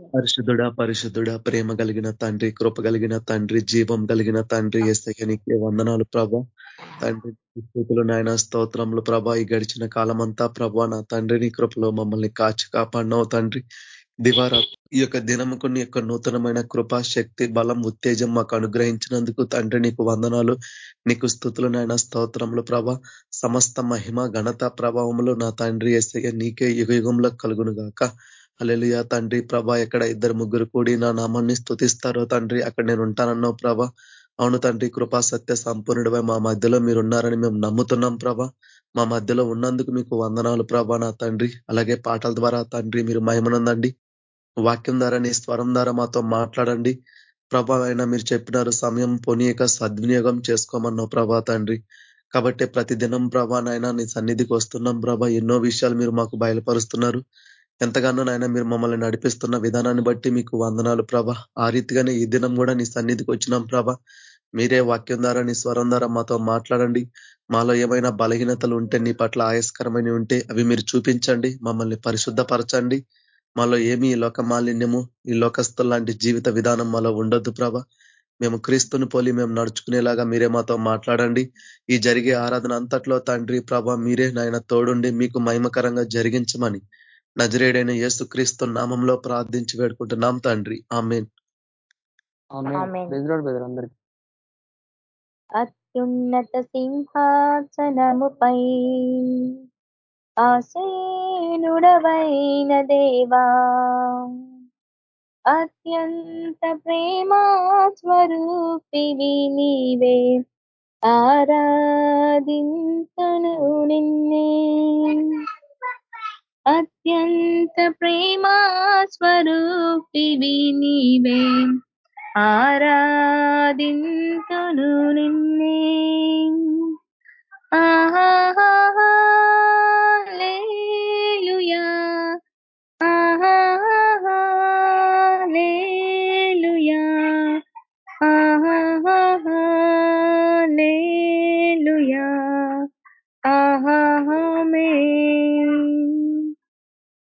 పరిశుద్ధుడ పరిశుద్ధుడ ప్రేమ కలిగిన తండ్రి కృప కలిగిన తండ్రి జీవం కలిగిన తండ్రి ఎస్తకి వందనాలు ప్రభ. తండ్రి స్థితులు నాయన స్తోత్రములు ప్రభ. ఈ గడిచిన కాలం అంతా ప్రభ నా తండ్రిని కృపలో మమ్మల్ని కాచి కాపాడినావు తండ్రి. దివారా ఈ యొక్క దినముకుని యొక్క నూతనమైన కృపా శక్తి బలం ఉత్తేజం మాకు అనుగ్రహించినందుకు తండ్రి నీకు వందనాలు నీకు స్థుతులు నాయన స్తోత్రములు ప్రభ. సమస్త మహిమ ఘనత ప్రభావములు నా తండ్రి ఎస్ఐ నీకే యుగ యుగంలో కలుగును గాక అలెలుయా తండ్రి ప్రభ ఎక్కడ ఇద్దరు ముగ్గురు కూడి నా నామాన్ని స్థుతిస్తారో తండ్రి అక్కడ నేను ఉంటానన్నావు ప్రభ. అవును తండ్రి కృపా సత్య సంపూర్ణుడిపై మా మధ్యలో మీరు ఉన్నారని మేము నమ్ముతున్నాం ప్రభ. మా మధ్యలో ఉన్నందుకు మీకు వందనాలు ప్రభ నా తండ్రి. అలాగే పాటల ద్వారా తండ్రి మీరు మహిమనందండి. వాక్యం ద్వారా నీ స్వరం ద్వారా మాతో మాట్లాడండి. ప్రభా అయినా మీరు చెప్పినారు సమయం పొనియక సద్వినియోగం చేసుకోమన్నావు ప్రభా తండ్రి. కాబట్టి ప్రతిదినం ప్రభా నాయన నీ సన్నిధికి వస్తున్నాం ప్రభా. ఎన్నో విషయాలు మీరు మాకు బయలుపరుస్తున్నారు. ఎంతగానో నాయన మీరు మమ్మల్ని నడిపిస్తున్న విధానాన్ని బట్టి మీకు వందనాలు ప్రభ. ఆ రీతిగానే ఈ దినం కూడా నీ సన్నిధికి వచ్చినాం ప్రభ. మీరే వాక్యం ద్వారా నీ స్వరం ద్వారా మాతో మాట్లాడండి. మాలో ఏమైనా బలహీనతలు ఉంటే నీ పట్ల ఆయస్కరమైన ఉంటే అవి మీరు చూపించండి మమ్మల్ని పరిశుద్ధపరచండి. మాలో ఏమి ఈ లోక మాలిన్యము ఈ లోకస్తుల లాంటి జీవిత విధానం మాలో ఉండొద్దు ప్రభ. మేము క్రీస్తుని పోలి మేము నడుచుకునేలాగా మీరే మాతో మాట్లాడండి. ఈ జరిగే ఆరాధన అంతట్లో తండ్రి ప్రభ మీరే నాయన తోడుండి మీకు మహిమకరంగా జరిగించమని నజరేడైన యేసు క్రీస్తు నామంలో ప్రార్థించి వేడుకుంటున్నాం తండ్రి. ఆమెన్. అత్యున్నత సింహాసనముపై ఆసేనుడవైన దేవా అత్యంత ప్రేమా స్వరూపివి నీవే ఆరాధింతను నిన్నే. అత్యంత ప్రేమా స్వరూపివి నీవే. ఆరాధింతును నిన్నే. ఆహా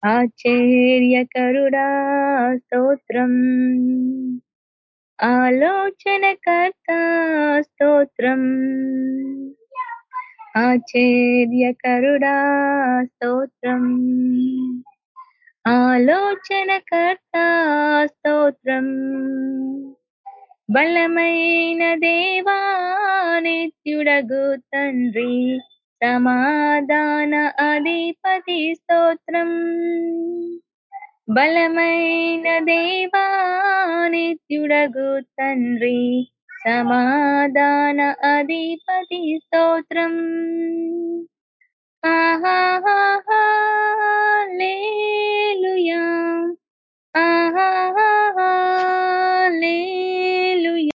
ఆశ్చర్యకరుడా స్తోత్రం. ఆలోచనకర్త స్తోత్రం. ఆశ్చర్యకరుడా స్తోత్రం. ఆలోచనకర్త స్తోత్రం. బలమైన దేవా నిత్యుడగు తండ్రి. సమాధాన అధిపతి స్తోత్రం. బలమైన దేవా నిత్యుడగు తండ్రి సమాధాన అధిపతి స్తోత్రం. ఆహాలేలుయా ఆహాలేలుయా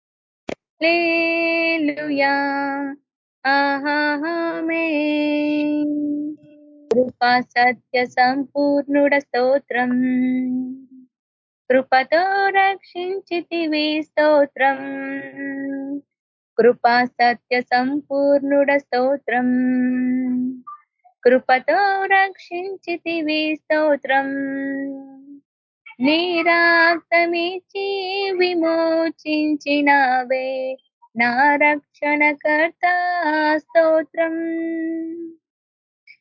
లేలుయా. ఆహామే కృపా సత్య సంపూర్ణుడ స్తోత్రం. కృపతో రక్షించితివి స్తోత్రం. కృపా సత్య సంపూర్ణుడ స్తోత్రం. కృపతో రక్షించితివి స్తోత్రం. నీరాక్తమిచ్చి విమోచించినవే. నా రక్షణకర్త స్తోత్రం.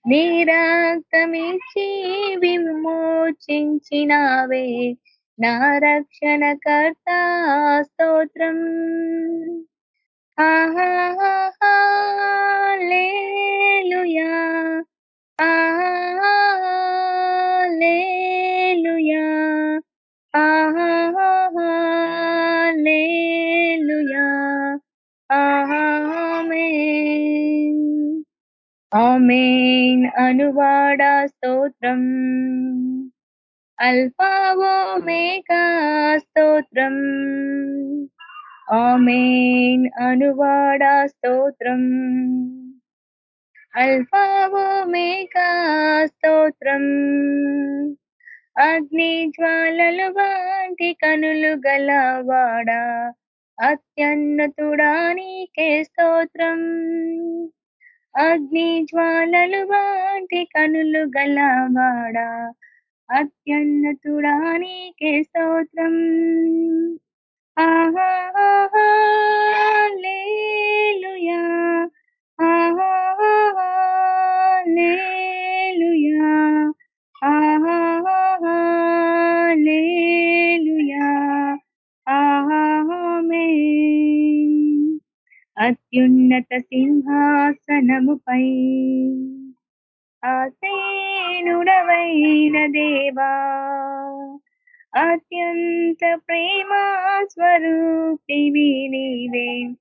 నీరాక్తమిచ్చి విమోచించినావే. నా రక్షణకర్త స్తోత్రం. Hallelujah hallelujah amen. అనువాడా స్తోత్రం. అల్పావో మేకా స్తోత్రం. ఆమెన్. అనువాడా స్తోత్రం. అల్పావో మేకా స్తోత్రం. అగ్ని జ్వాలలు వాంటి కనులు గలవాడా. అత్యున్నతుడా నీకే స్తోత్రం. అగ్ని జ్వాలలు వాటి కనులు గలవాడా? అత్యున్నతుడా నీకే స్తోత్రం. ఆహాలేలుయా ఆహా అత్యున్నత సింహాసనముపై. ఆసేనుడవైన దేవా అత్యంత ప్రేమా స్వరూపివి నీవే.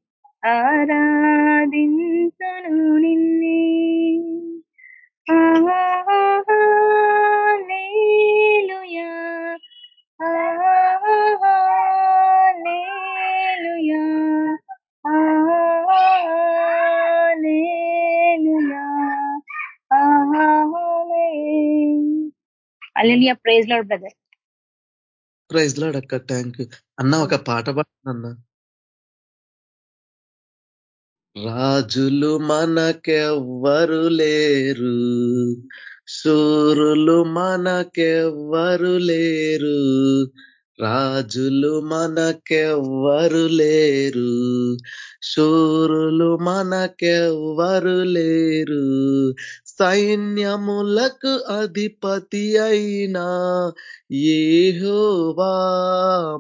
ఆరాధించును నిన్నే. Hallelujah. Hallelujah praise lord brother praise lord అక్క థ్యాంక్ యూ అన్న ఒక పాట పాడన్నా రాజులు మనకెవ్వరు లేరు శూరులు మనకెవ్వరు లేరు రాజులు మనకెవ్వరు లేరు శూరులు మనకెవ్వరు లేరు సైన్యములకు అధిపతి అయినా ఏహోవా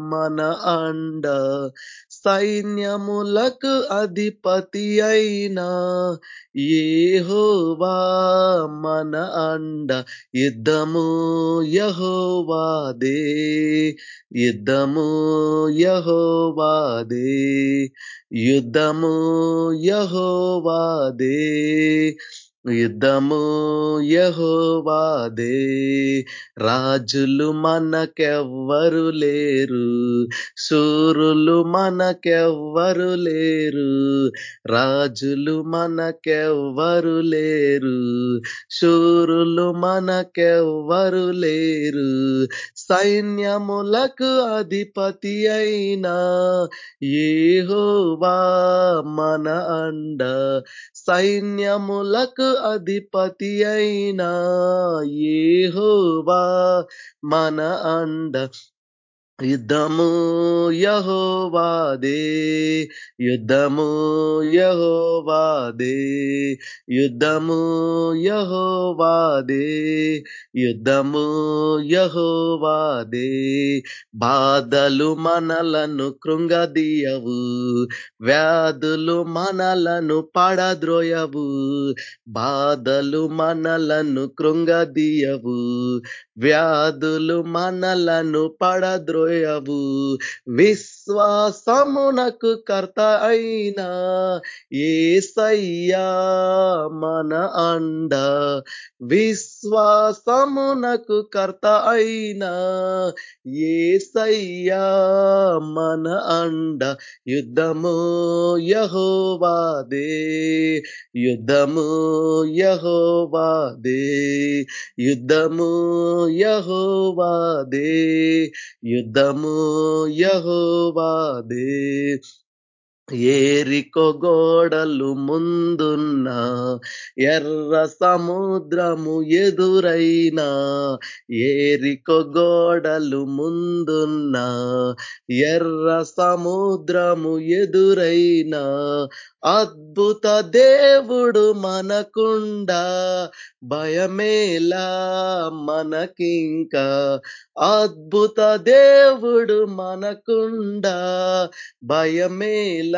మన అండ. సైన్యములకు అధిపతి అయినా ఏహోవా మన అండ. యుద్ధము యహోవాదే యుద్ధము యహోవాదే యుద్ధము యహోవాదే. యుద్ధము యహోవాదే రాజులు మనకెవ్వరు లేరు సూరులు మనకెవ్వరు లేరు రాజులు మనకెవ్వరు లేరు శూరులు మనకెవ్వరు లేరు. సైన్యములకు అధిపతి అయినా ఏహోవా మన అండ సైన్యములకు అధిపతి అయినా ఏహోవా మన అండ యుద్ధము యహోవాదే యుద్ధము యహోవాదే యుద్ధము యహోవాదే యుద్ధము యహోవాదే. బాధలు మనలను కృంగదీయవు వ్యాధులు మనలను పడద్రోయవు బాధలు మనలను కృంగదీయవు వ్యాధులు మనలను పడద్రోయవు. విశ్వాసమునకు కర్త అయినా ఏసయ్యా మన అండ. విశ్వాసమునకు కర్త అయినా ఏసయ్యా మన అండ. యుద్ధము యహోవాదే యుద్ధము యహోవాదే యుద్ధము యహోవాదే యుద్ధము యహోవాదే. ఏరికో గోడలు ముందున్న ఎర్ర సముద్రము ఎదురైనా ఏరికో గోడలు ముందున్న ఎర్ర సముద్రము ఎదురైనా అద్భుత దేవుడు మనకుండా భయమేలా మనకింకా అద్భుత దేవుడు మనకుండా భయమేలా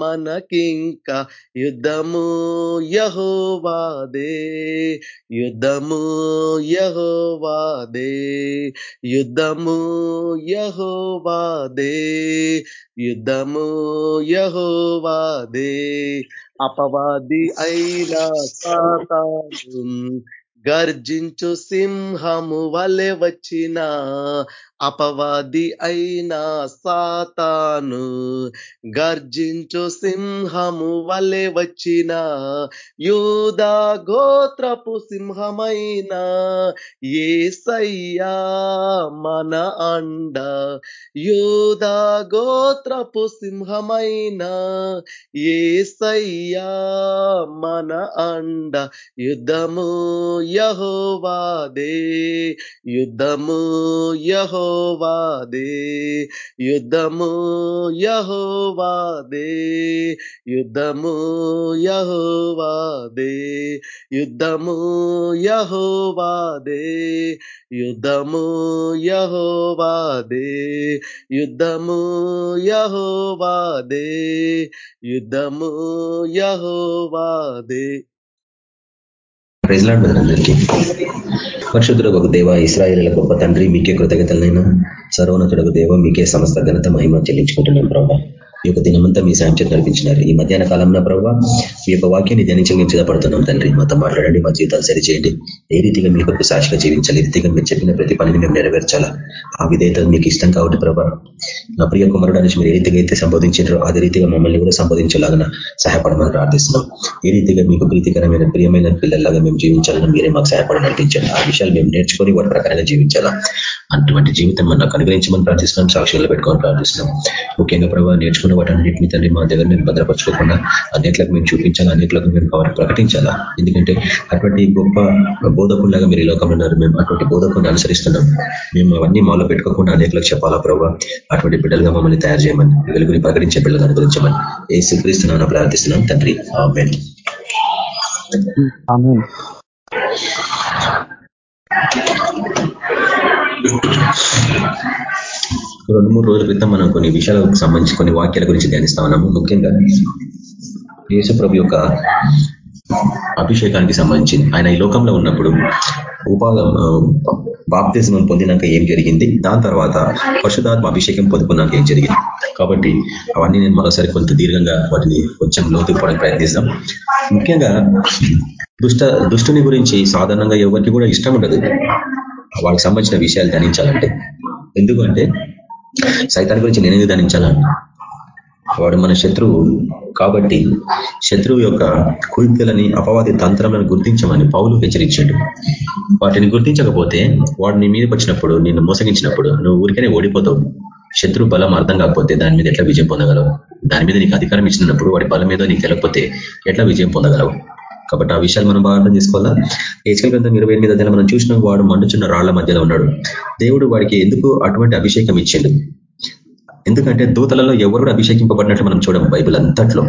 మనకింకా యుద్ధము యహోవాదే యుద్ధము యహోవాదే యుద్ధము యహోవాదే యుద్ధము యహోవాదే. అపవాది అయినా సాతాను గర్జించు సింహము వలె వచ్చిన అపవాది అయినా సాతాను. గర్జించు సింహము వలె వచ్చిన యూదా గోత్రపు సింహమైన ఏసయ్యా మన అండ. యూదా గోత్రపు సింహమైన ఏసయ్యా మన అండ. యుద్ధము యహోవాదే యుద్ధము యహోవాదే యుద్ధము యహోవాదే యుద్ధము యహోవాదే యుద్ధము యహోవాదే యుద్ధము యహోవాదే యుద్ధము యహోవాదే యుద్ధము యహోవాదే. ప్రైజ్లాడ్ అందరికీ పరిశుద్ధుడు ఒక దేవ ఇస్రాయేల్ గొప్ప తండ్రి మీకే కృతజ్ఞతలైనా సర్వోన్నతుడు దేవ మీకే సమస్త ఘనత మహిమ చెల్లించుకుంటున్నాం ప్రభావ ఈ యొక్క దినమంతా మీ సాయం చేతి నడిపించినారు. ఈ మధ్యాహ్న కాలంలో ప్రభావ మీ యొక్క వాక్యాన్ని ధ్యానించి మేము సిద్ధపడుతున్నాం తండ్రి. మాతో మాట్లాడండి మా జీవితాలు సరిచేయండి. ఏ రీతిగా మీ కొరకు సాక్షిగా జీవించాలి ఏ రీతిగా మీరు చెప్పిన ప్రతి పనిని మేము నెరవేర్చాలా? ఆ విధేయత మీకు ఇష్టం కాబట్టి ప్రభా నా ప్రియ కుమారుడు అనేసి మీరు ఏ రీతిగా అయితే సంబోధించారో అదే రీతిగా మమ్మల్ని కూడా సంబోధించేలాగా సహాయపడమని ప్రార్థిస్తున్నాం. ఏ రీతిగా మీకు ప్రీతికరమైన ప్రియమైన పిల్లల్లాగా మేము జీవించాలని మీరే మాకు సహాయపడి నడిపించండి. ఆ విషయాలు మేము నేర్చుకొని వాటి ప్రకారంగా జీవించాలా? అటువంటి జీవితం మనకు అనుగ్రహించమని ప్రార్థిస్తున్నాం సాక్షులు పెట్టుకొని ప్రార్థిస్తున్నాం. ముఖ్యంగా ప్రభావ నేర్చుకున్న వాటన్నిటిని తండ్రి మా దగ్గర మేము భద్రపరచుకోకుండా అనేకలకు మేము చూపించాలా అనేకలకు మేము ప్రకటించాలా? ఎందుకంటే అటువంటి గొప్ప బోధకుల్లాగా మీరు ఈ లోకంలో ఉన్నారు. మేము అటువంటి బోధకుని అనుసరిస్తున్నాం. మేము అవన్నీ మాలో పెట్టుకోకుండా అనేకలకు చెప్పాలా ప్రభావ అటువంటి బిడ్డలుగా మమ్మల్ని తయారు చేయమని వెలుగుని ప్రకటించే బిడ్డలు అనుగ్రహించమని ఏ స్వీకరిస్తున్నాను ప్రార్థిస్తున్నాం తండ్రి. ఆమెన్. రెండు మూడు రోజుల క్రితం మనం కొన్ని విషయాలకు సంబంధించి కొన్ని వాక్యాల గురించి ధ్యానిస్తా ఉన్నాము. ముఖ్యంగా యేసుప్రభు యొక్క అభిషేకానికి సంబంధించింది ఆయన ఈ లోకంలో ఉన్నప్పుడు ఉపాధ బాప్తిజం పొందినాక ఏం జరిగింది? దాని తర్వాత పరిశుధాత్మ అభిషేకం పొందుకున్నాక ఏం జరిగింది? కాబట్టి అవన్నీ నేను మరోసారి కొంత దీర్ఘంగా వాటిని కొంచెం లోతుపోవడానికి ప్రయత్నిస్తాం. ముఖ్యంగా దుష్ట దుష్టుని గురించి సాధారణంగా ఎవరికి కూడా ఇష్టం ఉండదు. వాళ్ళకి సంబంధించిన విషయాలు ధ్యానించాలంటే. ఎందుకంటే సైతాన్ని గురించి నేను ధ్యానించాలని వాడు మన శత్రువు కాబట్టి శత్రువు యొక్క కుయుక్తులని అపవాది తంత్రములను గుర్తించమని పౌలు హెచ్చరించాడు. వాటిని గుర్తించకపోతే వాడు నీ మీదకి వచ్చినప్పుడు నిన్ను మోసగించినప్పుడు నువ్వు ఊరికనే ఓడిపోతావు. శత్రు బలం అర్థం కాకపోతే దాని మీద ఎట్లా విజయం పొందగలవు? దాని మీద నీకు అధికారం ఇచ్చినప్పుడు వాడి బలం మీద నీకు తెలియకపోతే ఎట్లా విజయం పొందగలవు? కాబట్టి ఆ విషయాలు మనం బాగా అర్థం చేసుకోవాలా? హెచ్కల్ గ్రంథం ఇరవై ఎనిమిది అధ్యాయంలో మనం చూసిన వాడు మండుచున్న రాళ్ళ మధ్యలో ఉన్నాడు. దేవుడు వాడికి ఎందుకు అటువంటి అభిషేకం ఇచ్చిండు? ఎందుకంటే దూతలలో ఎవరు కూడా అభిషేకింపబడినట్లు మనం చూడం బైబిల్ అంతట్లో.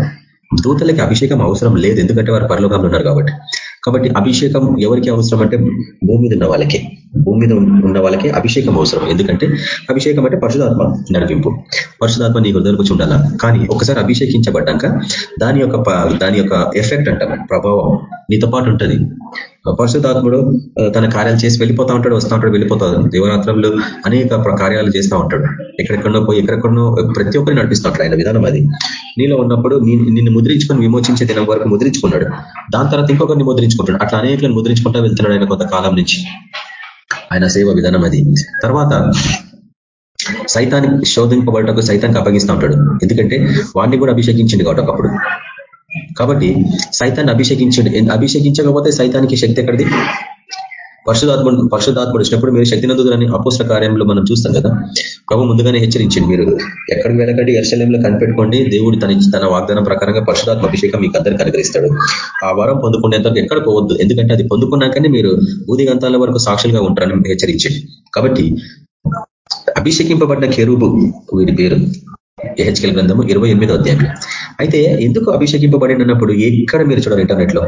దూతలకి అభిషేకం అవసరం లేదు ఎందుకంటే వారు పరలోకంలో ఉన్నారు కాబట్టి. కాబట్టి అభిషేకం ఎవరికి అవసరం అంటే భూమి మీద ఉన్న వాళ్ళకే. భూమి మీద ఉన్న వాళ్ళకే అభిషేకం అవసరం. ఎందుకంటే అభిషేకం అంటే పరిశుధాత్మ నడిపింపు. పరిశుధాత్మ నీ హృదయంలోకి ఉండాలా? కానీ ఒకసారి అభిషేకించబడ్డాక దాని యొక్క దాని యొక్క ఎఫెక్ట్ అంటాం. ప్రభావం నీతో పాటు ఉంటుంది. పరిశుధాత్ముడు తన కార్యాలు చేసి వెళ్ళిపోతా ఉంటాడు వస్తూ ఉంటాడు వెళ్ళిపోతాడు. దేవరాత్రంలో అనేక కార్యాలు చేస్తూ ఉంటాడు. ఎక్కడెక్కడో పోయి ఎక్కడెక్కడో ప్రతి ఒక్కరిని నడిపిస్తూ ఆయన విధానం అది. నీలో ఉన్నప్పుడు నిన్ను ముద్రించుకొని విమోచించే దినం వరకు ముద్రించుకున్నాడు. దాని తర్వాత ఇంకొకరిని ముద్రించుకుంటాడు. అట్లా అనేకలను ముద్రించుకుంటా వెళ్తున్నాడు ఆయన కొంతకాలం నుంచి. ఆయన సేవ విధానం అది. తర్వాత సైతానికి శోధింపబడటకు సైతానికి అప్పగిస్తూ ఉంటాడు. ఎందుకంటే వాడిని కూడా అభిషేకించింది కాబట్టి ఒకప్పుడు. కాబట్టి సైతాన్ని అభిషేకించండి. అభిషేకించకపోతే సైతానికి శక్తి ఎక్కడిది? పరిశుధాత్ముడు పరిశుధాత్ముడు వచ్చినప్పుడు మీరు శక్తి నందుదని అపోసిన కార్యంలో మనం చూస్తాం కదా. ప్రభు ముందుగానే హెచ్చరించింది మీరు. ఎక్కడికి వెళ్ళకండి ఎర్శల్యంలో కనిపెట్టుకోండి. దేవుడు తన తన వాగ్దానం ప్రకారంగా పరిశుధాత్మ అభిషేకం మీకు అందరికీ అనుగ్రహిస్తాడు. ఆ వరం పొందుకునేంత ఎక్కడ పోవద్దు. ఎందుకంటే అది పొందుకున్నాకనే మీరు ఊదిగంతాల వరకు సాక్షులుగా ఉంటారని హెచ్చరించింది కాబట్టి అభిషేకింపబడ్డ కెరూబు వీడి పేరు. ఏహెచ్కెల్ గ్రంథము ఇరవై ఎనిమిదో అధ్యాయం అయితే ఎందుకు అభిషేకింపబడినప్పుడు ఎక్కడ మీరు చూడాలి ఇంటర్నెట్లో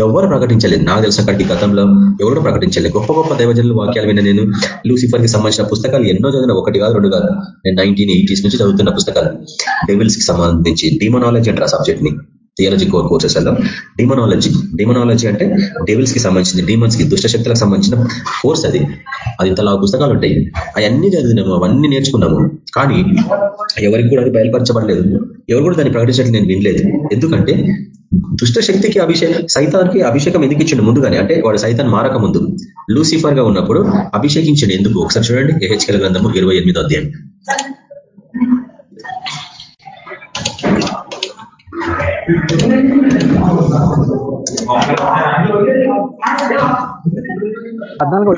ఎవరు ప్రకటించలేదు. నాకు తెలిసిన అక్కడికి గతంలో ఎవరు ప్రకటించలేదు. గొప్ప గొప్ప దైవజనులు వాక్యాలు విన్న నేను లూసిఫర్కి సంబంధించిన పుస్తకాలు ఎన్నో చదివిన ఒకటి కాదు రెండు కాదు. నేను నైన్టీన్ ఎయిటీస్ నుంచి చదువుతున్న పుస్తకాలు. డెవిల్స్కి సంబంధించి డిమోనాలజీ అంటారు ఆ సబ్జెక్ట్ని. థియాలజీ కోర్ కోర్సెస్లలో డిమనాలజీ డిమనాలజీ అంటే డెవిల్స్కి సంబంధించిన డీమన్స్కి దుష్టశక్తులకు సంబంధించిన కోర్స్ అది. అది ఇంతలా పుస్తకాలు ఉంటాయి. అవన్నీ చదివినాము అవన్నీ నేర్చుకున్నాము. కానీ ఎవరికి కూడా అది బయలుపరచబడలేదు. ఎవరు కూడా దాన్ని ప్రకటించడం నేను వినలేదు. ఎందుకంటే దుష్ట శక్తికి అభిషేకం సైతానికి అభిషేకం ఎందుకు ఇచ్చిండు ముందుగానే? అంటే వాడు సైతాన్ మారక ముందు. లూసిఫర్గా ఉన్నప్పుడు అభిషేకించండి ఎందుకు? ఒకసారి చూడండి ఏహెచ్కెల్ గ్రంథము ఇరవై ఎనిమిది అధ్యాయం. పద్నాలుగు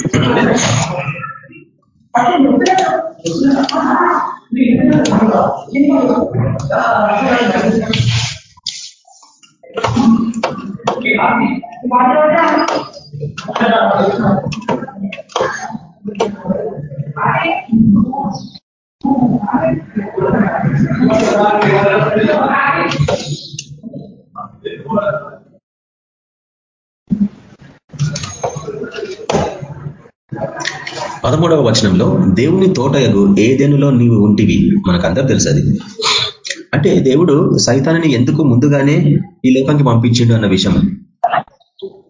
పదమూడవ వచనంలో దేవుని తోటయగు ఏదేనులో నీవు ఉంటివి? మనకందరూ తెలుసు అది అంటే దేవుడు సైతాన్ని ఎందుకు ముందుగానే ఈ లోకానికి పంపించిండు అన్న విషయం.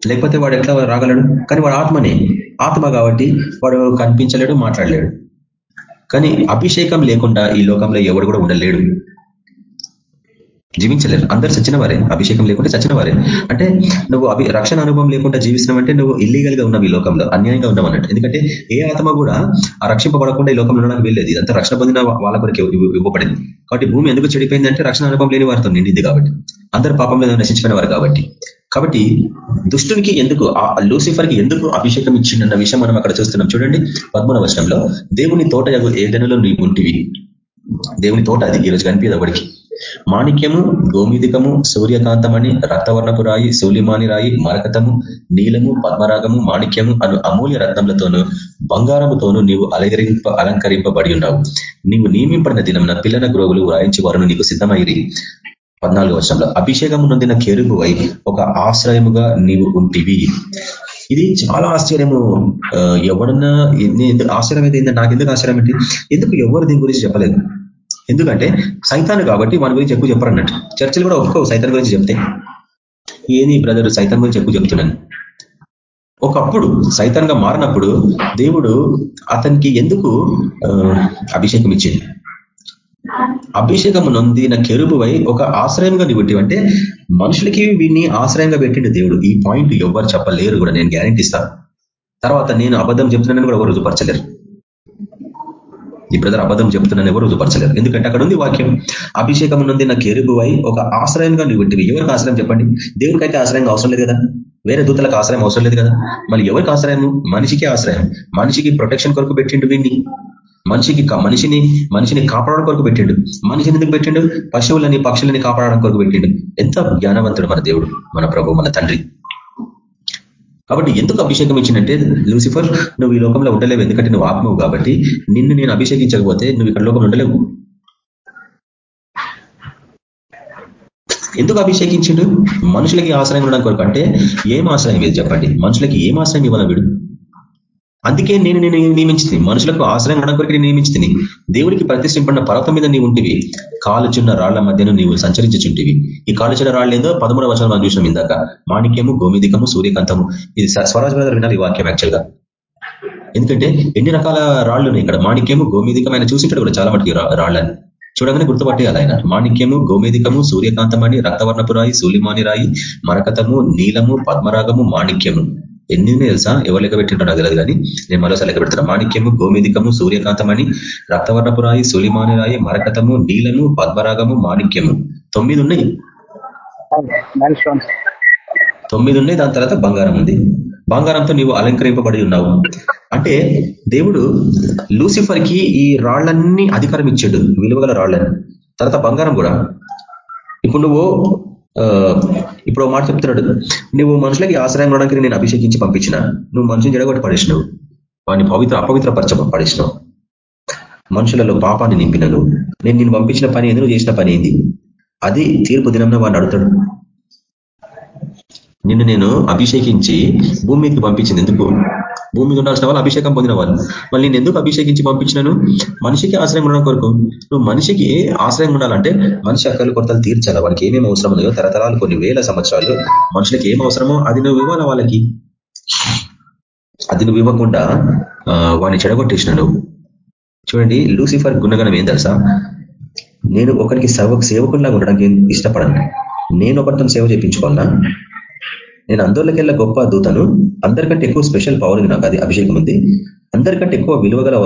లేకపోతే వాడు ఎట్లా రాగలడు? కానీ వాడు ఆత్మనే. ఆత్మ కాబట్టి వాడు కనిపించలేడు మాట్లాడలేడు. కానీ అభిషేకం లేకుండా ఈ లోకంలో ఎవడు కూడా ఉండలేడు. జీవించలేరు. అందరు చచ్చిన వారే అభిషేకం లేకుండా చచ్చిన వారే అంటే నువ్వు అభి రక్షణ అనుభవం లేకుండా జీవిస్తున్నావంటే నువ్వు ఇల్లీగల్గా ఉన్నావు ఈ లోకంలో అన్యాయంగా ఉన్నావు అన్నట్టు. ఎందుకంటే ఏ ఆత్మ కూడా ఆ రక్షింపబడకుండా ఈ లోకంలో ఉండడానికి వెళ్ళేది ఇదంతా రక్షణ పొందిన వాళ్ళ కొరకు ఇవ్వబడింది. కాబట్టి భూమి ఎందుకు చెడిపోయిందంటే రక్షణ అనుభవం లేని వారితో నిండింది కాబట్టి. అందరు పాపంలో నశించుకునే వారు కాబట్టి. కాబట్టి దుష్టునికి ఎందుకు లూసిఫర్కి ఎందుకు అభిషేకం ఇచ్చిందన్న విషయం మనం అక్కడ చూస్తున్నాం. చూడండి పద్మూల వచనంలో దేవుని తోట ఏ దనలో నీ ఉంటివి? దేవుని తోట అది ఈరోజు కనిపించదు ఒకడికి మాణిక్యము గోమిదికము సూర్యకాంతమని రక్తవర్ణపు రాయి సూలిమాని రాయి మరకతము నీలము పద్మరాగము మాణిక్యము అను అమూల్య రత్నములతోనూ బంగారముతోనూ నీవు అలంకరింప అలంకరింపబడి ఉన్నావు. నీవు నియమింపడిన దినమున పిల్లల గ్రోగులు వ్రాయించి వారు నీకు సిద్ధమైరి పద్నాలుగు వర్షంలో అభిషేకము నొందిన కెరుగువై ఒక ఆశ్రయముగా నీవు ఉంటివి. ఇది చాలా ఆశ్చర్యము. ఎవడన్నా ఆశ్చర్యం అయితే నాకు ఎందుకు ఆశ్చర్యం ఏంటి ఎందుకు ఎవరు దీని గురించి చెప్పలేదు? ఎందుకంటే సైతాన్ కాబట్టి వాని గురించి ఎక్కువ చెప్పరు అన్నట్టు చర్చలు కూడా ఒప్పుకోవు సైతాన్ గురించి చెప్తే. ఏది బ్రదర్ సైతాన్ గురించి ఎక్కువ చెప్తున్నాను? ఒకప్పుడు సైతాన్గా మారినప్పుడు దేవుడు అతనికి ఎందుకు అభిషేకం ఇచ్చింది అభిషేకం నొందిన కెరుబువై ఒక ఆశ్రయంగా నీవు మనుషులకి వీడిని ఆశ్రయంగా పెట్టిండు దేవుడు. ఈ పాయింట్ ఎవ్వరు చెప్పలేరు కూడా. నేను గ్యారంటీ ఇస్తాను తర్వాత నేను అబద్ధం చెప్తున్నానని కూడా ఎవరు రుజుపరచలేరు ఈ బ్రదర్ అబద్ధం చెప్తున్నాను ఎవరు రుజుపరచలేరు ఎందుకంటే అక్కడ ఉంది వాక్యం అభిషేకం నుండి నా కెరుబువై ఒక ఆశ్రయంగా నువ్వు ఇంటివి ఎవరికి ఆశ్రయం చెప్పండి? దేవుడికైతే ఆశ్రయంగా అవసరం లేదు కదా? వేరే దూతలకు ఆశ్రయం అవసరం లేదు కదా? మళ్ళీ ఎవరికి ఆశ్రయం మనిషికి ఆశ్రయం. మనిషికి ప్రొటెక్షన్ కొరకు పెట్టిండు వీడిని మనిషికి మనిషిని మనిషిని కాపాడడం కొరకు పెట్టిండు. మనిషిని ఎందుకు పెట్టిండు? పశువులని పక్షులని కాపాడడం కొరకు పెట్టిండు. ఎంత జ్ఞానవంతుడు మన దేవుడు మన ప్రభు మన తండ్రి. కాబట్టి ఎందుకు అభిషేకం ఇచ్చిందంటే లూసిఫర్ నువ్వు ఈ లోకంలో ఉండలేవు. ఎందుకంటే నువ్వు ఆత్మవు కాబట్టి నిన్ను నేను అభిషేకించకపోతే నువ్వు ఇక్కడ లోకంలో ఉండలేవు. ఎందుకు అభిషేకించిండు? మనుషులకి ఆశ్రయం ఉండడం కొరకు అంటే ఏం ఆశ్రయం ఇది చెప్పండి. మనుషులకి ఏం ఆశ్రయం ఇవ్వాలి వీడు. అందుకే నేను నేను నియమించింది మనుషులకు ఆశ్రయం ఉండడం కొరకు నియమించింది దేవుడికి ప్రతిష్ఠింపడిన పర్వతం మీద నీవు ఉంటివి. కాలుచున్న రాళ్ళ మధ్యను నీవు సంచరించుచుంటివి. ఈ కాలుచున్న రాళ్ళు ఏదో పదమూడవ వచనం మనం చూసినాం ఇందాక. మాణిక్యము గోమిదికము సూర్యకాంతము. ఇది స్వరాజ్ బ్రదర్ వినాలి ఈ వాక్యం యాక్చువల్గా ఎందుకంటే ఎన్ని రకాల రాళ్ళు ఉన్నాయి ఇక్కడ? మాణిక్యము గోమిదికం ఆయన చూసింటాడు కూడా చాలా మటుకు రాళ్ళని. చూడగానే గుర్తుపట్టేయాలి ఆయన. మాణిక్యము గోమేదికము సూర్యకాంతమని రక్తవర్ణపు రాయి సూలిమాని రాయి మరకతము నీలము పద్మరాగము మాణిక్యము. ఎన్ని తెలుసా? ఎవరు లెక్క పెట్టింటో నాకు తెలియదు కానీ నేను మరోసారి లెక్క పెడతాను. మాణిక్యము గోమేదికము సూర్యకాంతమని రక్తవర్ణపు రాయి సులిమాని రాయి మరకతము నీలము పద్మరాగము మాణిక్యము. తొమ్మిది ఉన్నాయి? తొమ్మిది ఉన్నాయి దాని తర్వాత బంగారం ఉంది. బంగారంతో నీవు అలంకరింపబడి ఉన్నావు. అంటే దేవుడు లూసిఫర్కి ఈ రాళ్ళన్నీ అధికారం ఇచ్చాడు. విలువగల రాళ్ళని. తర్వాత బంగారం కూడా. ఇప్పుడు నువ్వు ఇప్పుడు మాట చెప్తున్నాడు. నువ్వు మనుషులకి ఆశ్రయం ఉండడానికి నేను అభిషేకించి పంపించిన. నువ్వు మనుషుని జడగొట్టి పడేసినావు. వాడిని పవిత్ర అపవిత్ర పరచ పడేసినావు. మనుషులలో పాపాన్ని నింపినను. నేను నేను పంపించిన పని ఎందుకు చేసిన పని ఏంది? అది తీర్పు దినంలో వాడిని అడుగుతాడు. నిన్ను నేను అభిషేకించి భూమి మీదకి పంపించింది ఎందుకు? భూమి మీద ఉండాల్సిన వాళ్ళు అభిషేకం పొందిన వాళ్ళు. మళ్ళీ నేను ఎందుకు అభిషేకించి పంపించినాను? మనిషికి ఆశ్రయం ఉండడం కొరకు. నువ్వు మనిషికి ఆశ్రయం ఉండాలంటే మనిషి అక్కలు కొరతలు తీర్చాలి. వాడికి ఏమేమి అవసరం ఉన్నాయో తరతరాలు కొన్ని వేల సంవత్సరాలు. మనుషులకి ఏం అవసరమో అది నువ్వు ఇవ్వాలి వాళ్ళకి? అది నువ్వు ఇవ్వకుండా వాడిని చెడగొట్టేసిన నువ్వు చూడండి లూసిఫర్ గుణగణం ఏం తెలుసా? నేను ఒకరికి సేవ సేవకుల్లాగా ఉండడానికి ఇష్టపడను. నేను ఒకరితో సేవ చేయించుకోవాలా నేను అందరికెళ్ళ గొప్ప దూతను అందరికంటే ఎక్కువ స్పెషల్ పవర్ నాకు అది అభిషేకం ఉంది. అందరికంటే ఎక్కువ విలువగల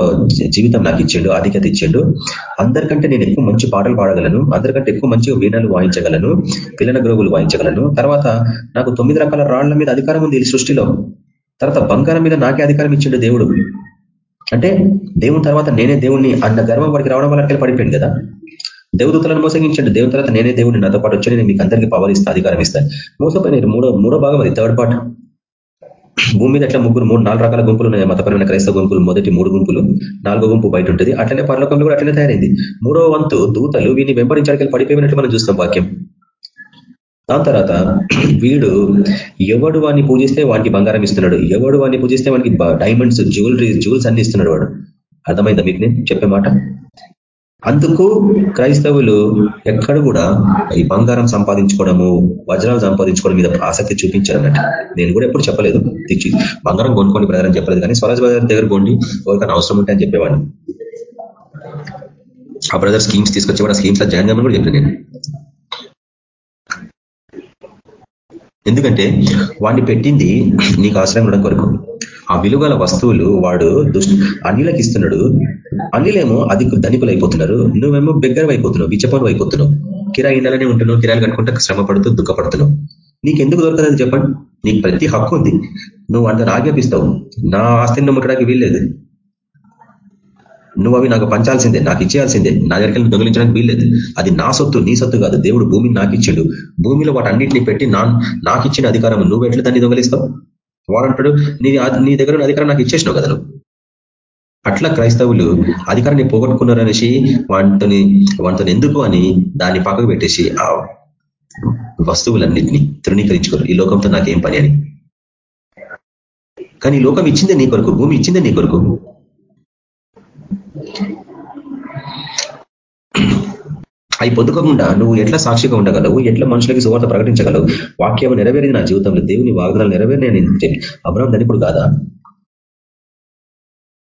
జీవితం నాకు ఇచ్చిండు ఆధిక్యత ఇచ్చిండు. అందరికంటే నేను ఎక్కువ మంచి పాటలు పాడగలను అందరికంటే ఎక్కువ మంచి వీణలు వాయించగలను పిల్లల గ్రోగులు వాయించగలను. తర్వాత నాకు తొమ్మిది రకాల రాళ్ళ మీద అధికారం ఉంది సృష్టిలో. తర్వాత బంగారం మీద నాకే అధికారం ఇచ్చిండు దేవుడు. అంటే దేవుని తర్వాత నేనే దేవుణ్ణి అన్న గర్వం వాడికి రావడం వల్ల పడిపోయింది కదా. దేవదూతలను మోసగించండి. దేవుని తర్వాత నేనే దేవుడిని నాతో పాటు వచ్చి నేను మీకు అందరికీ పవర్ ఇస్తా అధికారం ఇస్తాను మోసపోయిన మూడో మూడో భాగం అది థర్డ్ పార్ట్ భూమి మీద అట్లా ముగ్గురు మూడు నాలుగు రకాల గుంపులు ఉన్నాయి. మతపరమైన క్రైస్తవ గుంపులు మొదటి మూడు గుంపులు నాలుగో గుంపు బయట ఉంటుంది. అట్లనే పరలోకంలో కూడా అట్లనే తయారైంది. మూడో వంతు దూతలు వీని వెంబడించడానికి పడిపోయినట్టు మనం చూస్తాం వాక్యం. దాని తర్వాత వీడు ఎవడు వాడిని పూజిస్తే వానికి బంగారం ఇస్తున్నాడు. ఎవడు వాడిని పూజిస్తే వానికి డైమండ్స్ జ్యువెలరీ జ్యువెల్స్ అన్ని ఇస్తున్నాడు వాడు. అర్థమైందా మీకు? నేను చెప్పే మాట? అందుకు క్రైస్తవులు ఎక్కడ కూడా ఈ బంగారం సంపాదించుకోవడము వజ్రాలు సంపాదించుకోవడం మీద ఆసక్తి చూపించారు అన్నట్టు నేను కూడా ఎప్పుడు చెప్పలేదు. తెచ్చి బంగారం కొనుక్కోండి బ్రదర్ అని చెప్పలేదు. కానీ స్వరాజ్ బ్రదర్ దగ్గర కొండి ఎవరికైనా అవసరం ఉంటే అని చెప్పేవాడిని. ఆ బ్రదర్ స్కీమ్స్ తీసుకొచ్చి కూడా స్కీమ్స్ జాయిన్ చేయమని కూడా చెప్పాను నేను. ఎందుకంటే వాడిని పెట్టింది నీకు ఆశ్రయం ఉండడం కొరకు. ఆ విలువల వస్తువులు వాడు దుష్ట అన్నిలకి ఇస్తున్నాడు అన్నిలేమో అది ధనికులు అయిపోతున్నారు నువ్వేమో బెగ్గర అయిపోతున్నావు బిచ్చపను అయిపోతున్నావు కిరాయి ఇండాలనే ఉంటున్నావు కిరాయిలు కట్టుకుంటే శ్రమ పడుతూ దుఃఖపడుతున్నావు. నీకెందుకు దొరకదని చెప్పండి. నీకు ప్రతి హక్కు ఉంది. నువ్వు అంత ఆజ్ఞాపిస్తావు నా ఆస్తిని ముట్టడానికి వీల్లేదు. నువ్వు అవి నాకు పంచాల్సిందే నాకు ఇచ్చేయాల్సిందే. నా దగ్గరికి దొంగలించడానికి వీల్లేదు. అది నా సొత్తు నీ సొత్తు కాదు. దేవుడు భూమిని నాకు ఇచ్చాడు భూమిలో వాటన్నిటిని పెట్టి నా నాకు ఇచ్చిన అధికారం నువ్వు ఎట్లా దాన్ని దొంగలిస్తావు? వాడంటాడు నీ నీ దగ్గర అధికారం నాకు ఇచ్చేసినావు కదా అట్లా క్రైస్తవులు అధికారాన్ని పోగొట్టుకున్నారనేసి వాటిని వాటితో ఎందుకు అని దాన్ని పక్కకు పెట్టేసి ఆ వస్తువులన్నింటినీ తృణీకరించుకోరు ఈ లోకంతో నాకేం పని అని. కానీ ఈ లోకం ఇచ్చిందే నీ కొరకు భూమి ఇచ్చిందే నీ కొరకు. అవి పొందుకోకుండా నువ్వు ఎట్లా సాక్షిగా ఉండగలవు? ఎట్లా మనుషులకి సువార్త ప్రకటించగలవు? వాక్యం నెరవేరింది నా జీవితంలో దేవుని వాగ్దానాలు నెరవేరినాయి నేను చెప్పి. అబ్రాహం ధనికుడు కాదా?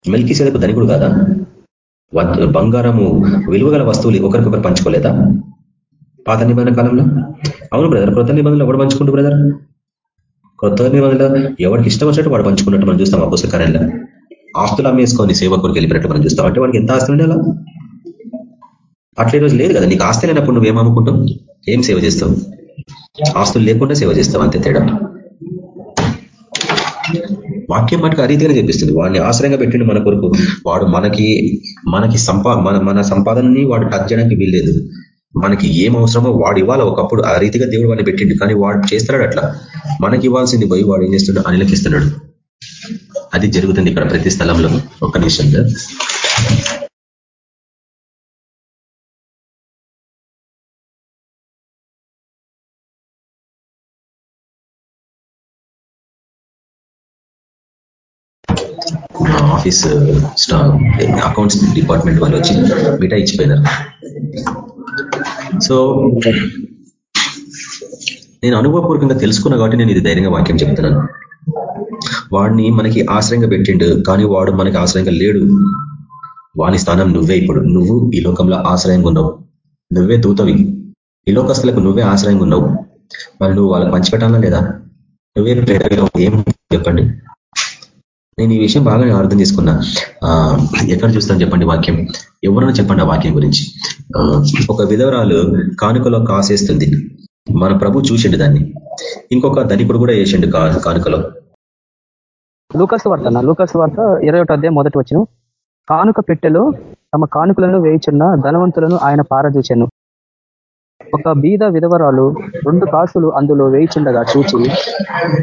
మెల్కి సేదకు ధనికుడు కాదా? బంగారము విలువగల వస్తువులు ఒకరికొకరు పంచుకోలేదా? పాత నిబంధన కాలంలో? అవును బ్రదర్ కొత్త నిబంధనలు ఎవడు పంచుకుంటు బ్రదర్? కొత్త నిబంధనలు ఎవరికి ఇష్టం వచ్చినట్టు వాడు పంచుకున్నట్టు మనం చూస్తాం ఆ పుస్తకాలలో ఆస్తులు అమ్మేసుకొని సేవకుడికి వెళ్ళిపోయినట్టు మనం చూస్తాం. అంటే వాడికి ఎంత ఆస్తులు ఉండాలా? అట్లే రోజు లేదు కదా. నీకు ఆస్తి లేనప్పుడు నువ్వేం అమ్ముకుంటావు ఏం సేవ చేస్తావు? ఆస్తులు లేకుండా సేవ చేస్తావు అంతే తేడా. వాక్యం మటుకు అరీతిగానే చెప్పిస్తుంది. వాడిని ఆశ్రయంగా పెట్టిండు మన కొరకు. వాడు మనకి మనకి సంపా మన మన సంపాదనని వాడు టచ్ చేయడానికి వీల్లేదు. మనకి ఏం అవసరమో వాడు ఇవ్వాలి? ఒకప్పుడు ఆ రీతిగా దేవుడు వాడిని పెట్టిండు. కానీ వాడు చేస్తున్నాడు అట్లా. మనకి ఇవ్వాల్సింది పోయి వాడు ఏం చేస్తున్నాడు? అనిలకిస్తున్నాడు. అది జరుగుతుంది ఇక్కడ ప్రతి స్థలంలో. ఒక్క నిమిషంలో ఆఫీస్ అకౌంట్స్ డిపార్ట్మెంట్ వాళ్ళు వచ్చి మిఠా ఇచ్చిపోయినారు. సో నేను అనుభవపూర్వకంగా తెలుసుకున్నా కాబట్టి నేను ఇది ధైర్యంగా వాక్యం చెప్తున్నాను. వాడిని మనకి ఆశ్రయంగా పెట్టిండు కానీ వాడు మనకి ఆశ్రయంగా లేడు. వాని స్థానం నువ్వే ఇప్పుడు. నువ్వు ఈ లోకంలో ఆశ్రయంగా ఉన్నావు. నువ్వే దూతవి. ఈ లోకస్తులకు నువ్వే ఆశ్రయంగా ఉన్నావు. మరి నువ్వు వాళ్ళకి పంచిపెట్టాలా లేదా? నువ్వే ఏం చెప్పండి? నేను ఈ విషయం బాగా అర్థం చేసుకున్నా. ఎక్కడ చూస్తాను చెప్పండి వాక్యం? ఎవరైనా చెప్పండి ఆ వాక్యం గురించి. ఒక విధవరాలు కానుకలో కాసేస్తుంది. మన ప్రభు చూసిండు దాన్ని. ఇంకొక ధనికుడు కూడా వేసిండు కానుకలో. లూకస్ వార్త నా లూకస్ వార్త ఇరవై ఒకటి అధ్యాయం మొదటి వచ్చిన కానుక పెట్టెలో తమ కానుకలను వేయిచున్న ధనవంతులను ఆయన పారదూచాను. ఒక బీద విధవరాలు రెండు కాసులు అందులో వేయిచుండగా చూచి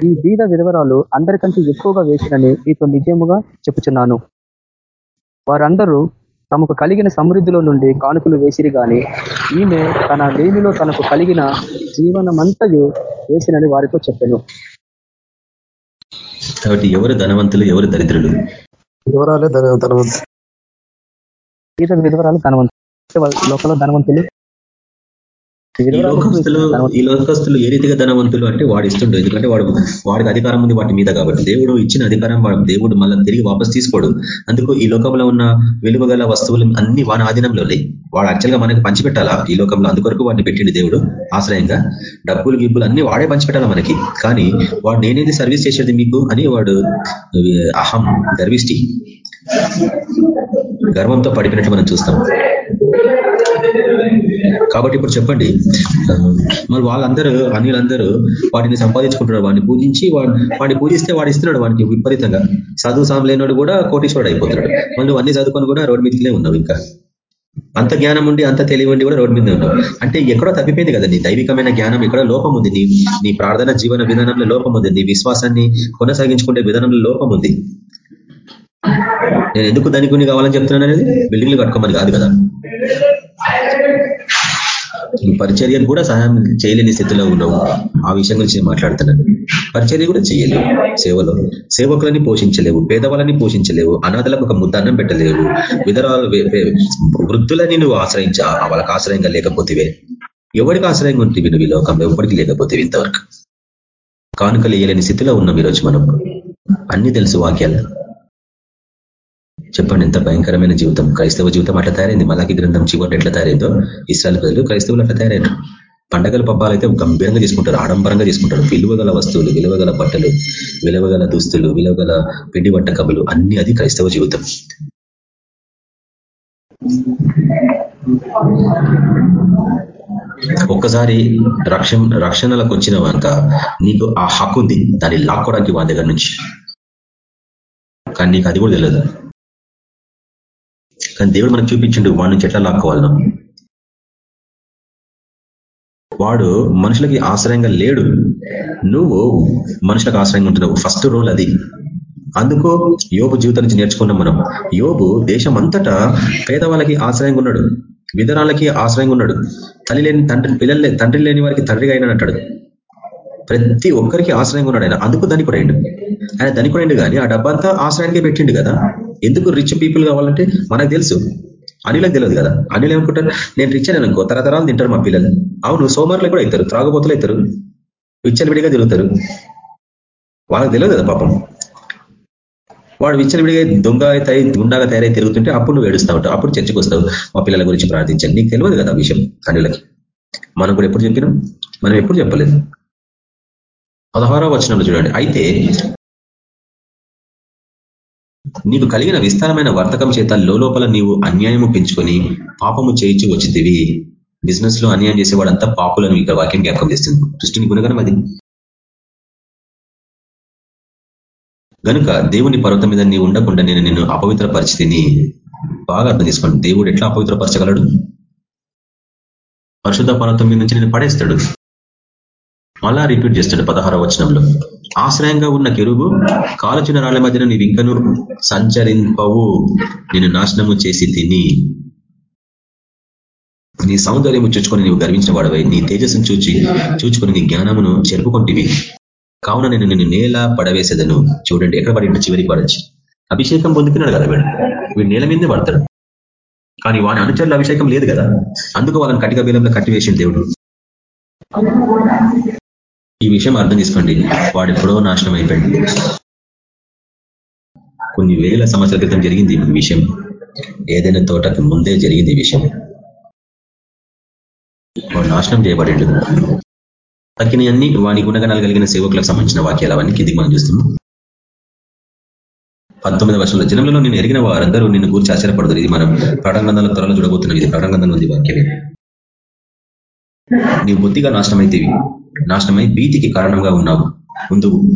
ఈ బీద విధవరాలు అందరికంటే ఎక్కువగా వేసినని మీతో నిజముగా చెప్పుచున్నాను. వారందరూ తమకు కలిగిన సమృద్ధిలో నుండి కానుకలు వేసిరి గాని ఈమె తన లేమిలో తనకు కలిగిన జీవనమంతయు వేసినని వారితో చెప్పాను. కాబట్టి ఎవరు ధనవంతులు ఎవరు దరిద్రులు? ధనవంతులు. విధవరాలు ధనవంతులు. లోకంలో ధనవంతులు ఈ లోకస్తులు ఈ లోకస్తులు ఏ రీతిగా ధనవంతులు అంటే వాడు ఇస్తుండడు. ఎందుకంటే వాడు వాడికి అధికారం ఉంది వాటి మీద కాబట్టి. దేవుడు ఇచ్చిన అధికారం దేవుడు మళ్ళీ తిరిగి వాపస్ తీసుకోడు. అందుకు ఈ లోకంలో ఉన్న విలువ వస్తువులు అన్ని వాని ఆధీనంలో లేవు వాడు యాక్చువల్గా మనకి పంచిపెట్టాలా? ఈ లోకంలో అందుకొరకు వాడిని పెట్టింది దేవుడు ఆశ్రయంగా. డబ్బులు గిబ్బులు అన్ని వాడే పంచిపెట్టాలా మనకి? కానీ వాడు నేనేది సర్వీస్ చేసేది మీకు? అని వాడు అహం గర్విష్టి గర్వంతో పడిపోయినట్టు మనం చూస్తాం. కాబట్టి ఇప్పుడు చెప్పండి. మరి వాళ్ళందరూ అన్నిలందరూ వాటిని సంపాదించుకుంటున్నారు. వాడిని పూజించి వాడిని పూజిస్తే వాడు ఇస్తున్నాడు వాడికి విపరీతంగా. చదువు సాం లేనాడు కూడా కోటీశ్వరుడు అయిపోతున్నాడు మళ్ళీ అన్ని చదువుకొని కూడా రోడ్డు మీదకిలే ఉన్నావు ఇంకా. అంత జ్ఞానం ఉండి అంత తెలివి ఉండి కూడా రోడ్డు మీద ఉన్నావు. అంటే ఎక్కడో తప్పిపోయింది కదా నీ దైవికమైన జ్ఞానం ఎక్కడో లోపం ఉంది. నీ నీ ప్రార్థన జీవన విధానంలో లోపం ఉంది. నీ విశ్వాసాన్ని కొనసాగించుకుంటే విధానంలో లోపం ఉంది. నేను ఎందుకు దాని ధనికుని కావాలని చెప్తున్నాను అనేది బిల్డింగ్లు కట్టుకోమని కాదు కదా. పరిచర్యను కూడా సహాయం చేయలేని స్థితిలో ఉన్నావు. ఆ విషయం గురించి నేను మాట్లాడుతున్నాను. పరిచర్య కూడా చేయలేవు సేవలో సేవకులని పోషించలేవు పేదవాళ్ళని పోషించలేవు అనాథలకు ఒక ముద్దాన్నం పెట్టలేవు. విధరాలు వృద్ధులని నువ్వు ఆశ్రయించ వాళ్ళకి ఆశ్రయంగా లేకపోతేవే? ఎవరికి ఆశ్రయంగా ఉంటుంది నువ్వు ఈ లోకంలో? ఎవరికి లేకపోతే ఇంతవరకు? కానుకలు వేయలేని స్థితిలో ఉన్నాం ఈరోజు మనం. అన్ని తెలుసు వాక్యాలు. చెప్పండి ఎంత భయంకరమైన జీవితం. క్రైస్తవ జీవితం అట్లా తయారైంది. మలాకి గ్రంథం చివరి ఎట్లా తయారైందో ఇస్రాయల్ ప్రజలు క్రైస్తవులు అట్లా తయారైనారు. పండగల పబ్బాలైతే గంభీరంగా చేసుకుంటారు ఆడంబరంగా చేసుకుంటారు. విలువగల వస్తువులు విలువగల బట్టలు విలువగల దుస్తులు విలువగల పిండి వంటకములు అన్ని అది క్రైస్తవ జీవితం. ఒక్కసారి రక్షణ రక్షణలకు వచ్చిన కనుక నీకు ఆ హక్కు ఉంది దాన్ని లాక్కోవడానికి వాళ్ళ దగ్గర నుంచి. కానీ నీకు అది కూడా తెలియదు కానీ దేవుడు మనకు చూపించిండు వాడి నుంచి ఎట్లా లాక్కోవాలను. వాడు మనుషులకి ఆశ్రయంగా లేడు. నువ్వు మనుషులకు ఆశ్రయంగా ఉంటున్నావు. ఫస్ట్ రోల్ అది. అందుకు యోబు జీవితం నుంచి నేర్చుకున్నాం మనం. యోబు దేశం అంతటా పేదవాళ్ళకి ఆశ్రయంగా ఉన్నాడు. విధరాలకి ఆశ్రయంగా ఉన్నాడు. తల్లి లేని తండ్రి పిల్లలు తండ్రి లేని వారికి తండ్రిగా అయినా అంటాడు ప్రతి ఒక్కరికి ఆశ్రయంగా ఉన్నాడు ఆయన. అందుకు ధనికుడైండు ఆయన ధనికుడైండు కానీ ఆ డబ్బంతా ఆశ్రయానికే పెట్టిండు కదా. ఎందుకు రిచ్ పీపుల్ కావాలంటే మనకు తెలుసు. అనిలకు తెలియదు కదా. అనిలు ఏమనుకుంటారు? నేను రిచ్ అని అనుకో తరతరాలు తింటారు మా పిల్లలు. అవును సోమరులు కూడా అవుతారు త్రాగుబోతులు అవుతారు విచ్చలవిడిగా తిరుగుతారు. వాళ్ళకి తెలియదు కదా పాపం. వాడు విచ్చలవిడిగా దొంగ తయారై గుండాగా తయారై తిరుగుతుంటే అప్పుడు నువ్వు ఏడుస్తూ ఉంటావు. అప్పుడు చర్చకు వస్తావు. మా పిల్లల గురించి ప్రార్థించండి. నీకు తెలియదు కదా విషయం అనిలకి. మనం కూడా ఎప్పుడు చెప్పినాం? మనం ఎప్పుడు చెప్పలేదు. పదహారో వచనంలో చూడండి. అయితే నీకు కలిగిన విస్తారమైన వర్తకం చేత లోపల నీవు అన్యాయము పెంచుకొని పాపము చేయించి వచ్చితివి. బిజినెస్లో అన్యాయం చేసేవాడంతా పాపులను ఇక్కడ వాక్యం జ్ఞాపకం చేస్తుంది. దృష్టిని గుణగణం అది. గనుక దేవుని పర్వతం మీద నీ ఉండకుండా నేను నిన్ను అపవిత్ర పరిస్థితిని బాగా అర్థం చేసుకోండి. దేవుడు ఎట్లా అపవిత్రపరచగలడు? పరిశుద్ధ పర్వతం మీద నుంచి నేను పడేస్తాడు. మళ్ళా రిపీట్ చేస్తాడు పదహార వచనంలో. ఆశ్రయంగా ఉన్న కెరుగు కాలచిన రాళ్ళ మధ్యన నీవు ఇంకను సంచరింపవు నేను నాశనము చేసి తిని. నీ సౌందర్యము చూచుకొని నీవు గర్వించిన వాడవై నీ తేజస్సును చూచి చూచుకొని నీ జ్ఞానమును చెరుపుకుంటేవి. కావున నేను నిన్ను నేల పడవేసేదను. చూడండి ఎక్కడ పడి చివరికి పడచ్చు అభిషేకం పొందుకున్నాడు కదా వీడు. వీడు నేల మీదే పడతాడు కానీ వాని అనుచరుల అభిషేకం లేదు కదా. అందుకు వాళ్ళని కటిక బీలంలో కట్టివేసింది దేవుడు. ఈ విషయం అర్థం చేసుకోండి. వాడు ఎప్పుడో నాశనం అయిపోయింది కొన్ని వేల సంవత్సరాల క్రితం జరిగింది ఈ విషయం. ఏదైనా తోటకు ముందే జరిగింది ఈ విషయం. వాడు నాశనం చేయబడిండు. తక్కినవన్నీ వాని గుణగణాలు కలిగిన సేవకులకు సంబంధించిన వాక్యాలు అవన్నీ కిందికి మనం చూస్తున్నాం. పంతొమ్మిది వర్షంలో జనంలో నేను ఎరిగిన వారందరూ నిన్ను గురించి ఆశ్చర్యపడదు ఇది మనం ప్రటంగంధాల త్వరలో చూడబోతున్నాం. ఇది ప్రటంగంధం ఉంది వాక్యమే. నీవు బుద్ధిగా నాశనమైతేవి. నాశనమై భీతికి కారణంగా ఉన్నావు. ఉందువు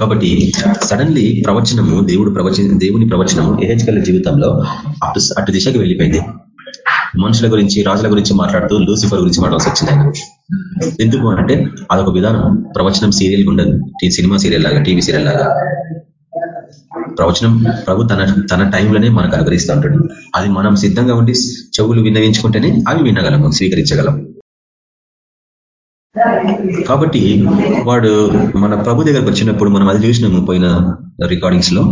కాబట్టి సడన్లీ ప్రవచనము దేవుడు ప్రవచన దేవుని ప్రవచనము ఏహెచ్కల్ జీవితంలో అటు అటు దిశకి వెళ్ళిపోయింది. మనుషుల గురించి రాజుల గురించి మాట్లాడుతూ లూసిఫర్ గురించి మాట్లాడాల్సి వచ్చింది ఆయన. ఎందుకు అంటే అదొక విధానం. ప్రవచనం సీరియల్ ఉండదు. సినిమా సీరియల్ లాగా టీవీ సీరియల్ లాగా. ప్రవచనం ప్రభు తన తన టైంలోనే మనకు అనుగ్రహిస్తూ ఉంటాడు. అది మనం సిద్ధంగా ఉండి చెవులు విన్నవించుకుంటేనే అవి వినగలము స్వీకరించగలం కాబట్టి వాడు మన ప్రభు దగ్గరకు వచ్చినప్పుడు మనం అది చూసినాము పోయిన రికార్డింగ్స్లో.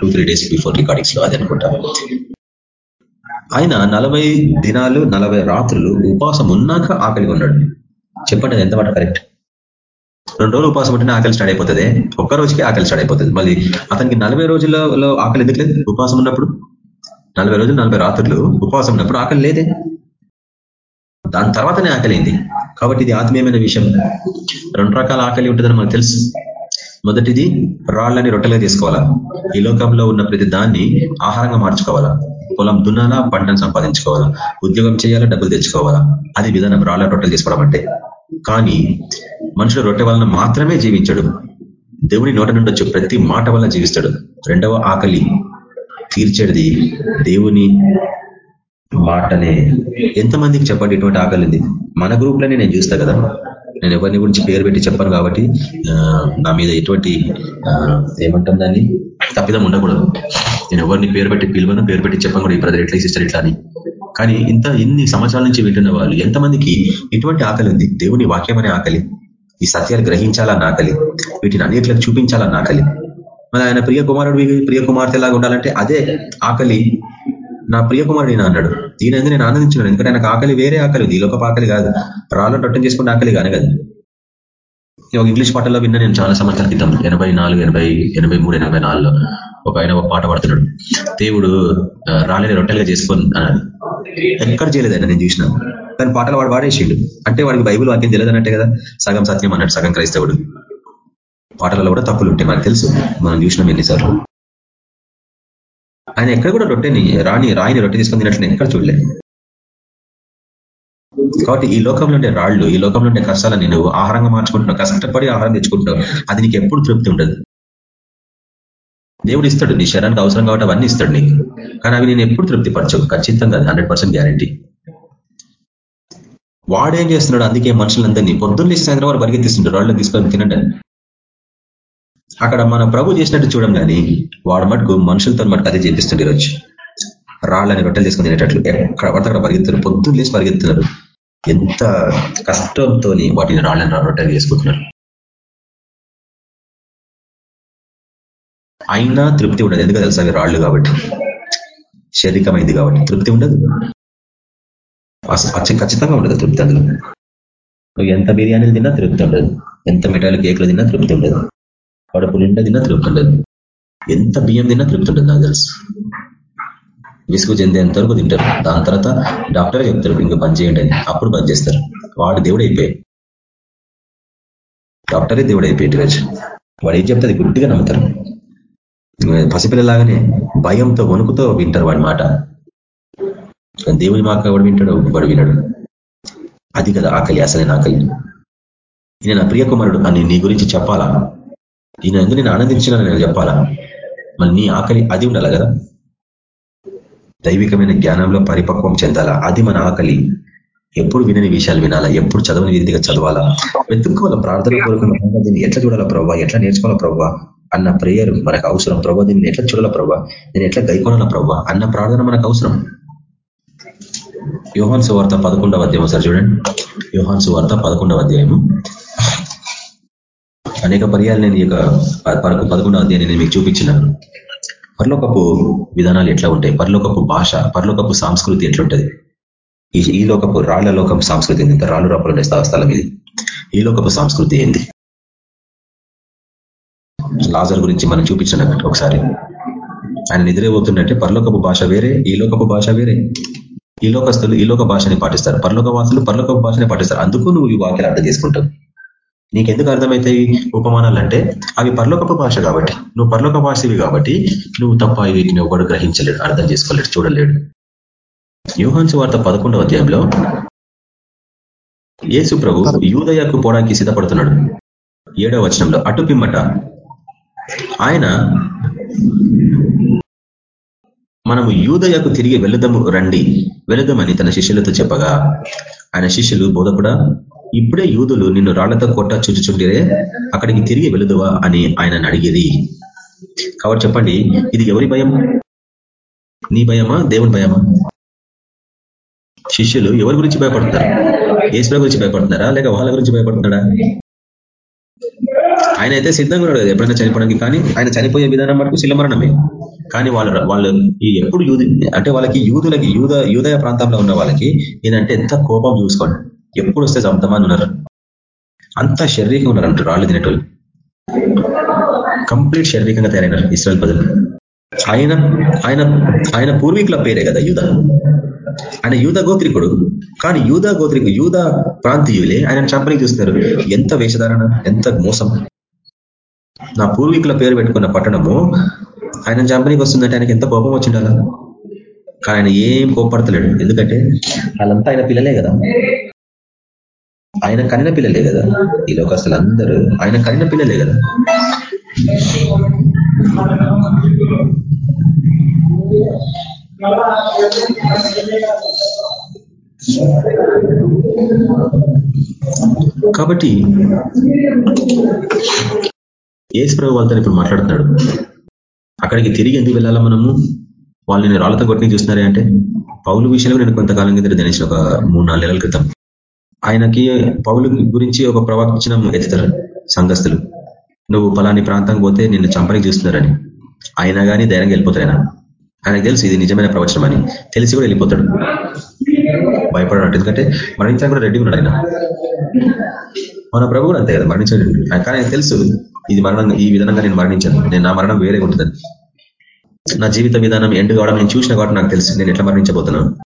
టూ త్రీ డేస్ బిఫోర్ రికార్డింగ్స్లో అది అనుకుంటా. ఆయన నలభై దినాలు నలభై రాత్రులు ఉపవాసం ఉన్నాక ఆకలి ఉన్నాడు. చెప్పండి అది ఎంతమాట కరెక్ట్ రెండు రోజులు ఉపవాసం ఉంటేనే ఆకలి స్టార్ట్ అయిపోతుంది. ఒక్క రోజుకి ఆకలి స్టార్ట్ అయిపోతుంది. మళ్ళీ అతనికి నలభై రోజులలో ఆకలి ఎందుకు లేదు? ఉపవాసం ఉన్నప్పుడు. నలభై రోజులు నలభై రాత్రులు ఉపవాసం ఉన్నప్పుడు ఆకలి లేదే. దాని తర్వాతనే ఆకలింది. కాబట్టి ఇది ఆత్మీయమైన విషయం. రెండు రకాల ఆకలి ఉంటుందని మనకు తెలుసు. మొదటిది రాళ్ళని రొట్టెలుగా తీసుకోవాలా? ఈ లోకంలో ఉన్న ప్రతి దాన్ని ఆహారంగా మార్చుకోవాలా? పొలం దున్నాలా పంటను సంపాదించుకోవాలా? ఉద్యోగం చేయాలా డబ్బులు తెచ్చుకోవాలా? అది విధానం రాళ్ళ రొట్టెలు తీసుకోవడం అంటే. కానీ మనుషుడు రొట్టె వలన మాత్రమే జీవించడు. దేవుని నోట నుండొచ్చు ప్రతి మాట వల్ల జీవిస్తాడు. రెండవ ఆకలి తీర్చేది దేవుని మాటనే ఎంతమందికి చెప్పండి ఇటువంటి ఆకలి ఉంది? మన గ్రూప్లోనే నేను చూస్తా కదా. నేను ఎవరిని గురించి పేరు పెట్టి చెప్పాను కాబట్టి నా మీద ఎటువంటి ఏమంటాం దాన్ని? తప్పిదం ఉండకూడదు. నేను ఎవరిని పేరు పెట్టి పిలువను పేరు పెట్టి చెప్పను కూడా ఈ బ్రదర్ ఎట్లా సిస్టర్ ఇట్లా అని. కానీ ఇంత ఇన్ని సంవత్సరాల నుంచి వింటున్న వాళ్ళు ఎంతమందికి ఇటువంటి ఆకలి ఉంది? దేవుని వాక్యం అనే ఆకలి ఈ సత్యాలు గ్రహించాలన్న ఆకలి వీటిని అన్నిట్లకు చూపించాలన్న ఆకలి. మరి ఆయన ప్రియ కుమారుడు ప్రియ కుమార్తె లాగా ఉండాలంటే అదే ఆకలి నా ప్రియ కుమారుడు అన్నాడు ఈయన నేను ఆనందించున్నాను. ఎందుకంటే నాకు ఆకలి వేరే ఆకలి ఉంది. ఈ లోకపు ఆకలి కాదు. రాళ్ళ రొట్టెం చేసుకున్న ఆకలి కానీ కదా. ఒక ఇంగ్లీష్ పాటల్లో విన్నా నేను చాలా సంవత్సరాల క్రితం ఎనభై నాలుగు ఎనభై ఎనభై మూడు ఎనభై నాలుగులో ఒక ఆయన ఒక పాట పాడుతున్నాడు. దేవుడు రాలేని రాళ్ళని రొట్టెలుగా చేసుకొని అన్నాడు. ఎక్కడ చేయలేదు ఆయన నేను చూసిన. కానీ పాటలు వాడు వాడేసిండు అంటే వాడికి బైబిల్ వాక్యం తెలియదు అన్నట్టే కదా. సగం సత్యం అన్నాడు సగం క్రైస్తవుడు. పాటలలో కూడా తప్పులు ఉంటాయి మనకు తెలుసు. మనం చూసినాం ఎన్నిసార్లు. ఆయన ఎక్కడ కూడా రొట్టెని రాని రాయిని రొట్టె తీసుకొని తినట్లు నేను ఎక్కడ చూడలే. కాబట్టి ఈ లోకంలో ఉండే రాళ్ళు ఈ లోకంలో ఉండే కష్టాలని నువ్వు ఆహారంగా మార్చుకుంటున్నావు. కష్టపడి ఆహారం తెచ్చుకుంటున్నావు. అది నీకు ఎప్పుడు తృప్తి ఉండదు. దేవుడు ఇస్తాడు. నీ శరీరానికి అవసరం కాబట్టి అవన్నీ ఇస్తాడు నీకు. కానీ అవి నేను ఎప్పుడు తృప్తిపరచవు. ఖచ్చితంగా హండ్రెడ్ పర్సెంట్ గ్యారంటీ. వాడేం చేస్తున్నాడు? అందుకే మనుషులందరినీ పొద్దున్న సాయంత్రం వారు పరిగెత్తిస్తుంటారు. రాళ్ళు తీసుకొని తినండి. అక్కడ మన ప్రభు చేసినట్టు చూడం కానీ వాడు మటుకు మనుషులతో మటుకు అదే చేపిస్తుండే ఈరోజు. రాళ్ళని రొట్టెలు తీసుకుని తినేటట్లు ఎక్కడ పడితే అక్కడ పరిగెత్తున్నారు. పొద్దున్న లేసి పరిగెత్తున్నారు. ఎంత కష్టంతో వాటిని రాళ్ళని రొట్టెలు చేసుకుంటున్నారు. అయినా తృప్తి ఉండదు. ఎందుకు తెలుసా రాళ్ళు కాబట్టి. శారీరకమైంది కాబట్టి. తృప్తి ఉండదు. ఖచ్చితంగా ఉండదు తృప్తి అందులో. నువ్వు ఎంత బిర్యానీలు తిన్నా తృప్తి ఉండదు. ఎంత మిఠాయిలు కేకులు తిన్నా తృప్తి ఉండదు. కడుపు నిండా తిన్నా తృప్తి ఉండదు ఎంత బియ్యం తిన్నా తృప్తి ఉండదు నాకు తెలుసు. విసుగు చెందేంత వరకు తింటారు. దాని తర్వాత డాక్టర్ చెప్తారు ఇంకా బంద్ చేయండి అని. అప్పుడు బంద్ చేస్తారు. వాడు దేవుడు అయిపోయాడు. డాక్టరే దేవుడు అయిపోయాడు ఈరోజు. వాడు ఏం చెప్తే అది గుడ్డిగా నమ్ముతారు. పసిపిల్లలాగానే భయంతో వణుకుతో వింటారు వాడి మాట. దేవుడి దేవుని మాట వింటాడు వాడు వినడు. అది కదా ఆకలి అసలే ఆకలి. నేను నా ప్రియ కుమారుడు అని నీ గురించి చెప్పాలా? ఈయన ఎందుకు నేను ఆనందించిన నేను చెప్పాలా? మరి నీ ఆకలి అది ఉండాలి కదా? దైవికమైన జ్ఞానంలో పరిపక్వం చెందాలా? అది మన ఆకలి. ఎప్పుడు వినని విషయాలు వినాలా? ఎప్పుడు చదవని రీతిగా చదవాలా? వెతుక్కోవాలా? ప్రార్థన కోరుకున్న దీన్ని ఎట్లా చూడాలా ప్రభావ ఎట్లా నేర్చుకోవాలా ప్రభావ అన్న ప్రేయర్ మనకు అవసరం. ప్రభావ దీన్ని ఎట్లా చూడాలా ప్రభావ నేను ఎట్లా గైకోనాలా ప్రభావ అన్న ప్రార్థన మనకు అవసరం. యోహాన్ సువార్త పదకొండవ అధ్యాయం సార్ చూడండి. యోహాన్ సువార్త పదకొండవ అధ్యాయము. అనేక పర్యాలు నేను ఈ యొక్క పదకొండు పదకొండవ నేను మీకు చూపించినాను. పరలోకపు విధానాలు ఎట్లా ఉంటాయి? పరలోకపు భాష పరలోకపు సంస్కృతి ఎట్లుంటది? ఈ ఈ లోకపు రాళ్ళ లోకం సంస్కృతి ఏంది? రాళ్ళు రాపలు స్థలం ఇది. ఈ లోకపు సంస్కృతి ఏంది? లాజర్ గురించి మనం చూపించినట్టు ఒకసారి. ఆయన నిద్రపోతుందంటే పరలోకపు భాష వేరే ఈ లోకపు భాష వేరే. ఈ లోకస్తులు ఈ లోక భాషని పాటిస్తారు. పరలోక వాసులు పరలోక భాషని పాటిస్తారు. అందుకు నువ్వు ఈ వాక్యాలు అర్థం చేసుకుంటావు. నీకెందుకు అర్థమవుతాయి ఉపమానాలు అంటే అవి పర్లోకపు భాష కాబట్టి. నువ్వు పర్లోక భాషవి కాబట్టి నువ్వు తప్ప వీటిని ఒకడు గ్రహించలేడు అర్థం చేసుకోలేడు చూడలేడు. యూహాన్సు వార్త పదకొండవ అధ్యాయంలో యేసు ప్రభు యూదయకు పోవడానికి సిద్ధపడుతున్నాడు. ఏడవ వచనంలో అటు పిమ్మట. ఆయన మనము యూదయకు తిరిగి వెళదము రండి. వెళదమని తన శిష్యులతో చెప్పగా ఆయన శిష్యులు బోధకుడా ఇప్పుడే యూదులు నిన్ను రాళ్ళతో కొట్ట చుచ్చుచుండిరే అక్కడికి తిరిగి వెళుదువా అని ఆయనను అడిగేది. కాబట్టి చెప్పండి ఇది ఎవరి భయం? నీ భయమా? దేవుని భయమా? శిష్యులు ఎవరి గురించి భయపడుతున్నారు? ఏసుల గురించి భయపడుతున్నారా? లేక వాళ్ళ గురించి భయపడుతున్నాడా? ఆయన అయితే సిద్ధంగా ఉన్నాడు కదా ఎప్పుడైనా చనిపోవడానికి. కానీ ఆయన చనిపోయే విధానం మటుకు శిలమరణమే. కానీ వాళ్ళు వాళ్ళు ఈ ఎప్పుడు యూదు అంటే వాళ్ళకి యూదులకి యూద యూదయ ప్రాంతంలో ఉన్న వాళ్ళకి ఏంటంటే ఎంత కోపం చూసుకోండి. ఎప్పుడు వస్తే చంపుతామని ఉన్నారు. అంత శారీరకంగా ఉన్నారు అంటారు రాళ్ళు తినేటోళ్ళు. కంప్లీట్ శారీరకంగా తయారైనారు ఇస్రాయల్ ప్రజలు. ఆయన ఆయన ఆయన పూర్వీకుల పేరే కదా యూధ ఆయన యూద గోత్రికుడు కానీ యూద గోత్రికు యూధ ప్రాంతీయులే ఆయన చంపనికి చూస్తున్నారు. ఎంత వేషధారణ ఎంత మోసం. నా పూర్వీకుల పేరు పెట్టుకున్న పట్టణము ఆయన చంపనీకి వస్తుందంటే ఆయనకి ఎంత కోపం వచ్చిండాల? కానీ ఆయన ఏం కోపడతలేడు ఎందుకంటే వాళ్ళంతా ఆయన పిల్లలే కదా. ఆయన కనిన పిల్లలే కదా? ఈ లోకస్తులు అందరూ ఆయన కనిన పిల్లలే కదా? కాబట్టి ఏసుప్రభు వాళ్ళతో ఇప్పుడు మాట్లాడుతున్నాడు. అక్కడికి తిరిగి ఎందుకు వెళ్ళాలా మనము? వాళ్ళు నేను రాళ్ళతో కొట్టిని చూస్తున్నారే అంటే పౌలు విషయంలో నేను కొంతకాలం కింద ధ్యానించిన ఒక మూడు నాలుగు నెలల క్రితం. ఆయనకి పౌలు గురించి ఒక ప్రవచనం ఎత్తుతారు సంఘస్థులు. నువ్వు పలాని ప్రాంతం పోతే నిన్ను చంపనికి చూస్తున్నారని. అయినా కానీ ధైర్యంగా వెళ్ళిపోతారు ఆయన ఆయనకు తెలుసు ఇది నిజమైన ప్రవచనం అని. తెలిసి కూడా వెళ్ళిపోతాడు. భయపడాడు ఎందుకంటే మరణించడానికి కూడా రెడీ ఉన్నాడు ఆయన. మన ప్రభు కూడా అంతే కదా మరణించాడు. కానీ ఆయన తెలుసు ఇది మరణం ఈ విధానంగా నేను మరణించాను. నేను నా మరణం వేరే ఉంటుంది నా జీవిత విధానం ఎండు కావడం నేను చూసిన కాబట్టి నాకు తెలుసు నేను ఎట్లా మరణించబోతున్నాను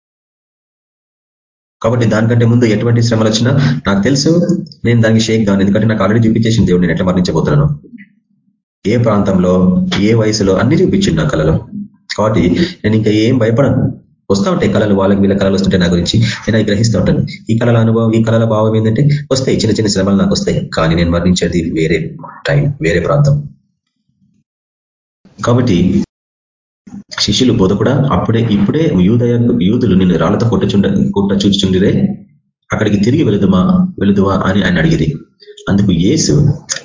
కాబట్టి దానికంటే ముందు ఎటువంటి శ్రమలు వచ్చినా నాకు తెలుసు నేను దానికి షేక్ కాను ఎందుకంటే నాకు ఆల్రెడీ చూపించేసిన దేవుడు నేను ఎట్లా మరణించబోతున్నాను. ఏ ప్రాంతంలో ఏ వయసులో అన్ని చూపించింది నా కళలో. కాబట్టి నేను ఇంకా ఏం భయపడను. వస్తూ ఉంటాయి కళలు వాళ్ళకి వీళ్ళ కళలు వస్తుంటే నా గురించి. నేను అవి గ్రహిస్తూ ఉంటాను. ఈ కళల అనుభవం ఈ కళల భావం ఏంటంటే వస్తాయి చిన్న చిన్న శ్రమలు నాకు వస్తాయి. కానీ నేను మరణించేది వేరే టైం వేరే ప్రాంతం. కాబట్టి శిష్యులు బోధ కూడా అప్పుడే ఇప్పుడే యూదయ యూదులు నిన్ను రాళ్ళతో కొట్టుచుండ కొట్ట చూచుచుండిరే. అక్కడికి తిరిగి వెళుదుమా వెళుదువా అని ఆయన అడిగింది అందుకు ఏసు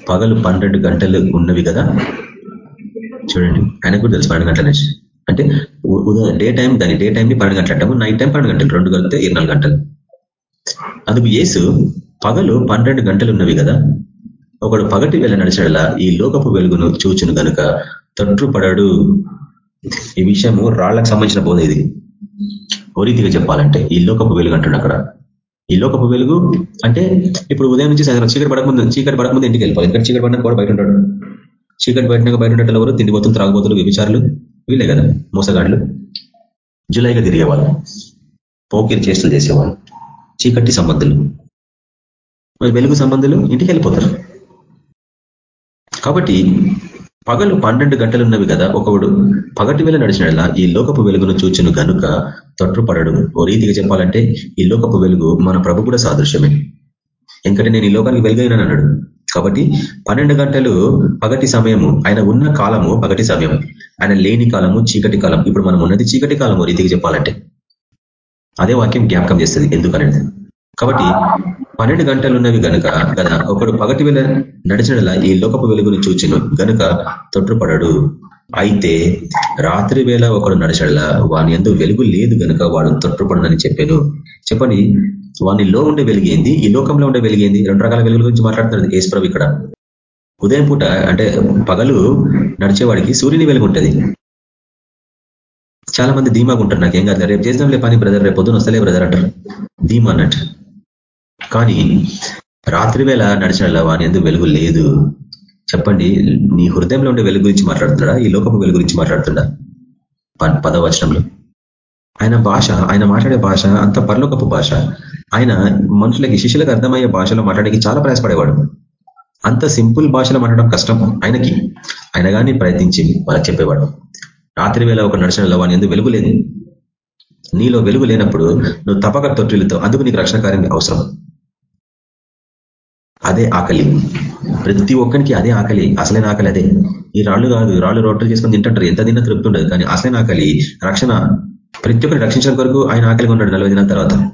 పగలు పన్నెండు గంటలు ఉన్నవి కదా. చూడండి ఆయనకు కూడా తెలుసు పన్నెండు గంటల నుంచి. అంటే ఉదయం డే టైం దాని డే టైంని పన్నెండు గంటలు అంటాము నైట్ టైం పన్నెండు గంటలు రెండు కలిపితే ఇరవై గంటలు. అందుకు ఏసు పగలు పన్నెండు గంటలు ఉన్నవి కదా. ఒకడు పగటి వేళ నడిచేలా ఈ లోకపు వెలుగును చూచును గనుక తొట్టుపడడు ఈ విషయము రాళ్ళకు సంబంధించిన బోధ ఇది. ఓ రీతిగా చెప్పాలంటే ఈ లోకపు వెలుగు అంటున్నాడు అక్కడ. ఈ లోకపు వెలుగు అంటే ఇప్పుడు ఉదయం నుంచి సాయంత్రం చీకటి పడకముందు చీకటి పడకముందు ఇంటికి వెళ్ళిపోవాలి. ఎందుకంటే చీకటి పడినా కూడా బయట ఉంటాడు. చీకటి పడినాక బయట ఉండటం ఎవరు? తిండిపోతులు త్రాగబోతులు వ్యభిచారులు. వీళ్ళే కదా మోసగాళ్ళు. జులైగా తిరిగేవాళ్ళు. పోకిరి చేష్టలు చేసేవాళ్ళు. చీకటి సంబంధులు. మరి వెలుగు సంబంధులు ఇంటికి వెళ్ళిపోతారు. కాబట్టి పగలు పన్నెండు గంటలు ఉన్నవి కదా ఒకడు పగటి వేళ నడిచినలా ఈ లోకపు వెలుగును చూచును గనుక తొట్టుపడడు ఓ రీతిగా చెప్పాలంటే ఈ లోకపు వెలుగు మన ప్రభు కూడా సాదృశ్యమే. ఎందుకంటే నేను ఈ లోకానికి వెలుగైనాను అన్నాడు. కాబట్టి పన్నెండు గంటలు పగటి సమయము ఆయన ఉన్న కాలము పగటి సమయం ఆయన లేని కాలము చీకటి కాలం. ఇప్పుడు మనం ఉన్నది చీకటి కాలము రీతికి చెప్పాలంటే. అదే వాక్యం జ్ఞాపకం చేస్తుంది. ఎందుకనేది కాబట్టి పన్నెండు గంటలు ఉన్నవి గనుక కదా ఒకడు పగటి వేళ నడిచినలా ఈ లోకపు వెలుగును చూచిను గనుక తొట్టుపడడు అయితే రాత్రి వేళ ఒకడు నడిచడలా వాని ఎందుకు వెలుగు లేదు గనుక వాడు తొట్టుపడనని చెప్పాను. చెప్పండి వానిలో ఉండే వెలిగేంది ఈ లోకంలో ఉండే వెలిగేంది రెండు రకాల వెలుగుల గురించి మాట్లాడుతున్నది ఏశ్వరవి ఇక్కడ. ఉదయం పూట అంటే పగలు నడిచేవాడికి సూర్యుని వెలుగు ఉంటుంది. చాలా మంది ధీమాగా ఉంటారు నాకు కాదు రేపు చేద్దాంలే పని బ్రదర్ రేపు పొద్దున వస్తలే బ్రదర్ అంటారు. ధీమా అన్నట్టు. కానీ రాత్రి వేళ నడిచిన వాని ఎందుకు వెలుగు లేదు. చెప్పండి నీ హృదయంలో ఉండే వెలుగు గురించి మాట్లాడుతున్నాడా? ఈ లోకపు వెలుగు గురించి మాట్లాడుతున్నా పదవచనంలో. ఆయన భాష ఆయన మాట్లాడే భాష అంత పరలోకపు భాష. ఆయన మనుషులకి శిష్యులకు అర్థమయ్యే భాషలో మాట్లాడడానికి చాలా ప్రయాసపడేవాడు. అంత సింపుల్ భాషలో మాట్లాడడం కష్టం ఆయనకి. ఆయన కానీ ప్రయత్నించి వాళ్ళకి చెప్పేవాడు. రాత్రి వేళ ఒక నడిచిన వాని ఎందుకు వెలుగు లేదు. నీలో వెలుగు లేనప్పుడు నువ్వు తప్పక తొట్టిలతో అందుకు నీకు రక్షణ కార్యం అవసరం. అదే ఆకలి. ప్రతి ఒక్కరికి అదే ఆకలి. అసలైన ఆకలి అదే. ఈ రాళ్ళు కాదు రాళ్ళు రోడ్లు చేసుకొని తింటారు ఎంత తిన్నా తృప్తి ఉండదు. కానీ అసలైన ఆకలి రక్షణ. ప్రతి ఒక్కరిని రక్షించడం కొరకు ఆయన ఆకలిగా ఉన్నాడు నలభై దినాల తర్వాత.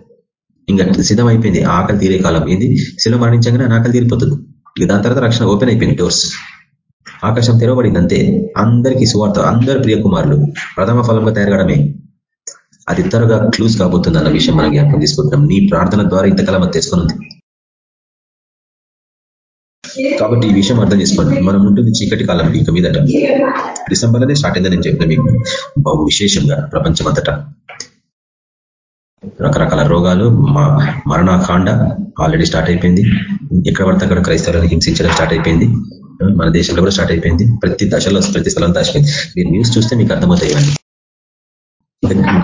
ఇంకా సిద్ధం అయిపోయింది ఆకలి తీరే కాలం. ఏంది? శిల మరణించగానే ఆయన ఆకలి తీరిపోతుంది. దాని తర్వాత రక్షణ ఓపెన్ అయిపోయింది. డోర్స్. ఆకాశం తెరవబడింది అంతే. అందరికీ సువార్త అందరు ప్రియకుమారులు. ప్రథమ ఫలంగా తయారగడమే. అది త్వరగా క్లూజ్ కాబోతుంది అన్న విషయం మనం జ్ఞాపకం తీసుకుంటున్నాం నీ ప్రార్థన ద్వారా ఇంతకాలం అది తెచ్చుకున్నది కాబట్టి ఈ విషయం అర్థం చేసుకోండి. మనం ఉంటుంది చీకటి కాలం ఇక మీదట. డిసెంబర్లోనే స్టార్ట్ అయిందని నేను చెప్పిన మీకు. బహు విశేషంగా ప్రపంచమంతటా. రకరకాల రోగాలు మరణాకాండ ఆల్రెడీ స్టార్ట్ అయిపోయింది. ఎక్కడ పడితే అక్కడ క్రైస్తవులను హింసించడం స్టార్ట్ అయిపోయింది. మన దేశంలో కూడా స్టార్ట్ అయిపోయింది. ప్రతి దశలో ప్రతి స్థలం దాచిపోయింది మీరు న్యూస్ చూస్తే మీకు అర్థమవుతాయి ఇవన్నీ.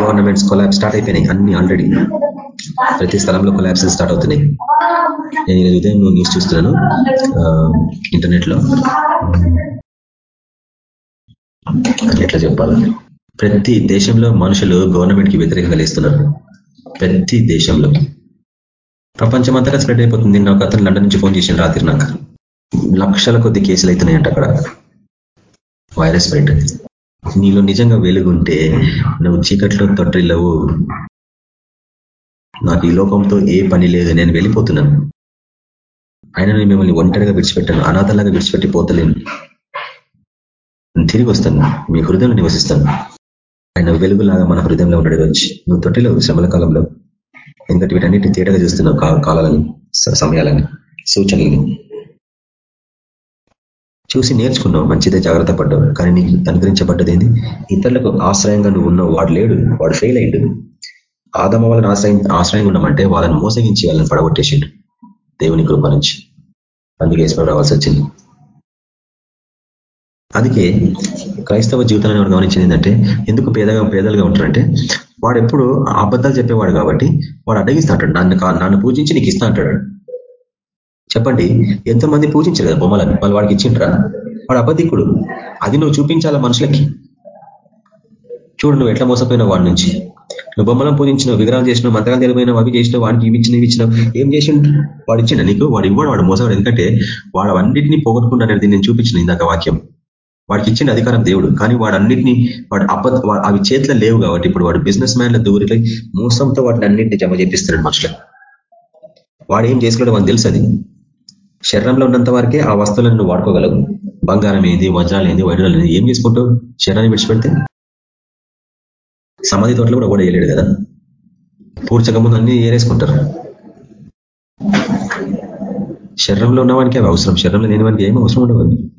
గవర్నమెంట్స్ కొలాబ్స్ స్టార్ట్ అయిపోయినాయి అన్ని ఆల్రెడీ ప్రతి స్థలంలో కొలాబ్స్ స్టార్ట్ అవుతున్నాయి. నేను ఈరోజు ఉదయం న్యూస్ చూస్తున్నాను ఇంటర్నెట్లో ఎట్లా చెప్పాలి? ప్రతి దేశంలో మనుషులు గవర్నమెంట్కి వ్యతిరేకంగా లేస్తున్నారు. ప్రతి దేశంలో. ప్రపంచం అంతటా స్ప్రెడ్ అయిపోతుంది. నిన్న ఒక అతను లండన్ నుంచి ఫోన్ చేసిన రాత్రి నాకు. లక్షల కొద్ది కేసులు అవుతున్నాయంట అక్కడ. వైరస్ స్ప్రెడ్ నీలో నిజంగా వెలుగుంటే నువ్వు చీకట్లో తొట్టిల్లవు నాకు ఈ లోకంతో ఏ పని లేదు నేను వెళ్ళిపోతున్నాను. ఆయన నేను మిమ్మల్ని ఒంటరిగా విడిచిపెట్టాను అనాథలాగా విడిచిపెట్టి పోతలేను. తిరిగి వస్తాను మీ హృదయంలో నివసిస్తాను. ఆయన వెలుగులాగా మన హృదయంలో ఉండడం వచ్చి నువ్వు తొట్టిలో శ్రమల కాలంలో. ఎందుకంటే వీటన్నిటిని తేటగా చూస్తున్నావు కాలాలని సమయాలని సూచనలని. చూసి నేర్చుకున్నావు మంచిదే జాగ్రత్త పడ్డావు. కానీ నీకు అనుగ్రహించబడ్డది ఏంది ఇతరులకు ఆశ్రయంగా నువ్వు ఉన్నావు వాడు లేడు వాడు ఫెయిల్ అయ్యిండు. ఆదమ వాళ్ళని ఆశ్రయం ఆశ్రయంగా ఉన్నామంటే వాళ్ళని మోసగించి వాళ్ళని పడగొట్టేసిండు దేవుని కృప నుంచి. అందుకే ఏసుకొని రావాల్సి వచ్చింది. అందుకే క్రైస్తవ జీవితాన్ని మనం గమనించింది ఏంటంటే ఎందుకు పేదగా పేదలుగా ఉంటారంటే వాడు ఎప్పుడు అబద్ధాలు చెప్పేవాడు కాబట్టి వాడు అడ్డగిస్తా అంటాడు నన్ను నన్ను పూజించి నీకు ఇస్తా అంటాడు. చెప్పండి ఎంతమంది పూజించారు కదా బొమ్మలను? వాళ్ళు వాడికి ఇచ్చిండ్రా? వాడు అబద్ధికుడు. అది నువ్వు చూపించాలా మనుషులకి? చూడు నువ్వు ఎట్లా మోసపోయినావు వాడి నుంచి. నువ్వు బొమ్మలను పూజించినావు విగ్రహం చేసినావు మంత్రాలు తెలిపోయినావు అవి చేసినావు వాడికి ఇవి ఇచ్చినవి. ఇచ్చినావు ఏం చేసిండు వాడు ఇచ్చిండు నీకు? వాడు ఇవ్వడు వాడు మోసవాడు ఎందుకంటే వాడు అన్నింటినీ పోగొట్టుకున్నాడు నేను చూపించిన ఇందాక వాక్యం. వాడికి ఇచ్చిన అధికారం దేవుడు. కానీ వాడు అన్నింటినీ వాడు అబద్ధ అవి చేతిలో లేవు కాబట్టి ఇప్పుడు వాడు బిజినెస్ మ్యాన్ల దూరిలో మోసంతో వాటిని అన్నింటినీ జమ చేపిస్తున్నాడు మనుషులకు వాడు ఏం చేసుకోవడం అని తెలుసు అది. శరీరంలో ఉన్నంత వరకే ఆ వస్తువులను నువ్వు వాడుకోగలవు. బంగారం ఏంది వజ్రాలు ఏంది వైరాలు ఏంది ఏం చేసుకుంటావు? శరీరాన్ని విడిచిపెడితే? సమాధి తోటలో కూడా కూడా వేయలేడు కదా? పూర్చక ముందు అన్ని ఏరేసుకుంటారు. శరీరంలో ఉన్నవానికి అవి అవసరం. శరీరంలో లేని వానికి ఏం అవసరం ఉండవు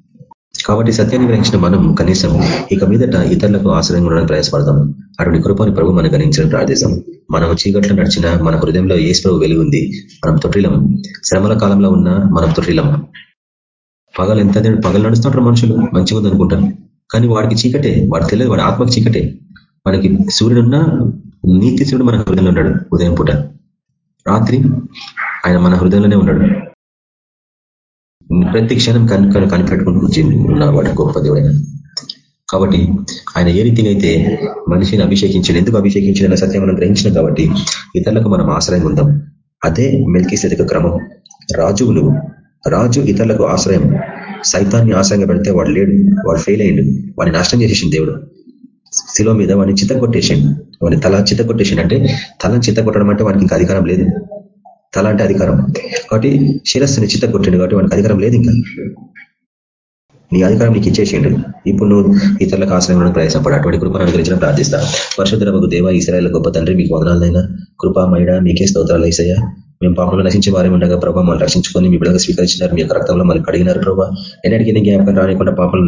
కాబట్టి సత్యాన్ని గ్రహించిన మనం కనీసం ఇక మీదట ఇతరులకు ఆశ్రయం ఉండడానికి ప్రయాసపడదాం అటువంటి కృపని ప్రభు మనం గణించడం ప్రార్థిస్తాం. మనం చీకట్లో నడిచిన మన హృదయంలో ఏ ప్రభు వెలుగుంది మనం తొట్టిలం శ్రమల కాలంలో ఉన్న మనం తొట్టిలం పగలు ఎంత పగలు నడుస్తుంటారు మనుషులు. మంచిగా ఉందనుకుంటారు కానీ వాడికి చీకటే. వాడు తెలియదు. వాడి ఆత్మకి చీకటే. మనకి సూర్యుడున్న నీతి సూర్యుడు మన హృదయంలో ఉన్నాడు ఉదయం పూట. రాత్రి ఆయన మన హృదయంలోనే ఉన్నాడు. ప్రతి క్షణం కను కనిపెట్టుకుంటూ ఉన్నవాడు గొప్ప దేవుడైన. కాబట్టి ఆయన ఏ రీతిగా అయితే మనిషిని అభిషేకించాడు ఎందుకు అభిషేకించిన సత్యం మనం గ్రహించిన కాబట్టి ఇతరులకు మనం ఆశ్రయం ఉందాం. అదే మెల్కి క్రమం. రాజువులు రాజు ఇతరులకు ఆశ్రయం. సైతాన్ని ఆశ్రయంగా పెడితే వాడు లేడు వాడు ఫెయిల్ అయ్యిండు. వాడిని నాశనం చేసేసింది దేవుడు. శిలో మీద వాడిని చిత్త కొట్టేసిండు వాడిని తల చిత్త కొట్టేసిండు అంటే తల చిత్త కొట్టడం అంటే వాడికి ఇంకా అధికారం లేదు. తల అంటే అధికారం కాబట్టి శిరస్సుని చిత్త కొట్టిండు కాబట్టి వానికి అధికారం లేదు ఇంకా. నీ అధికారం నీకు ఇచ్చేసిండు. ఇప్పుడు నువ్వు ఇతరులకు ఆశ్రయం ప్రయాసపడు. అటువంటి కృపను అనుగ్రహించడం ప్రార్థిస్తా. పరిశుద్ధ దేవ ఇస్రాయల్ గొప్ప తండ్రి మీకు వదనాలైనా కృపామైడ మీకే స్తోత్రాలు వేసయ్యా మేము పాపంలో నశించే వారే ఉండగా ప్రభావ మమ్మల్ని రక్షించుకొని మీ బిడగా స్వీకరించినారు. మీ యొక్క రక్తంలో మళ్ళీ కడిగినారు ప్రభావ ఎన్నటికీ జ్ఞాపకం రానికుండా పాపలు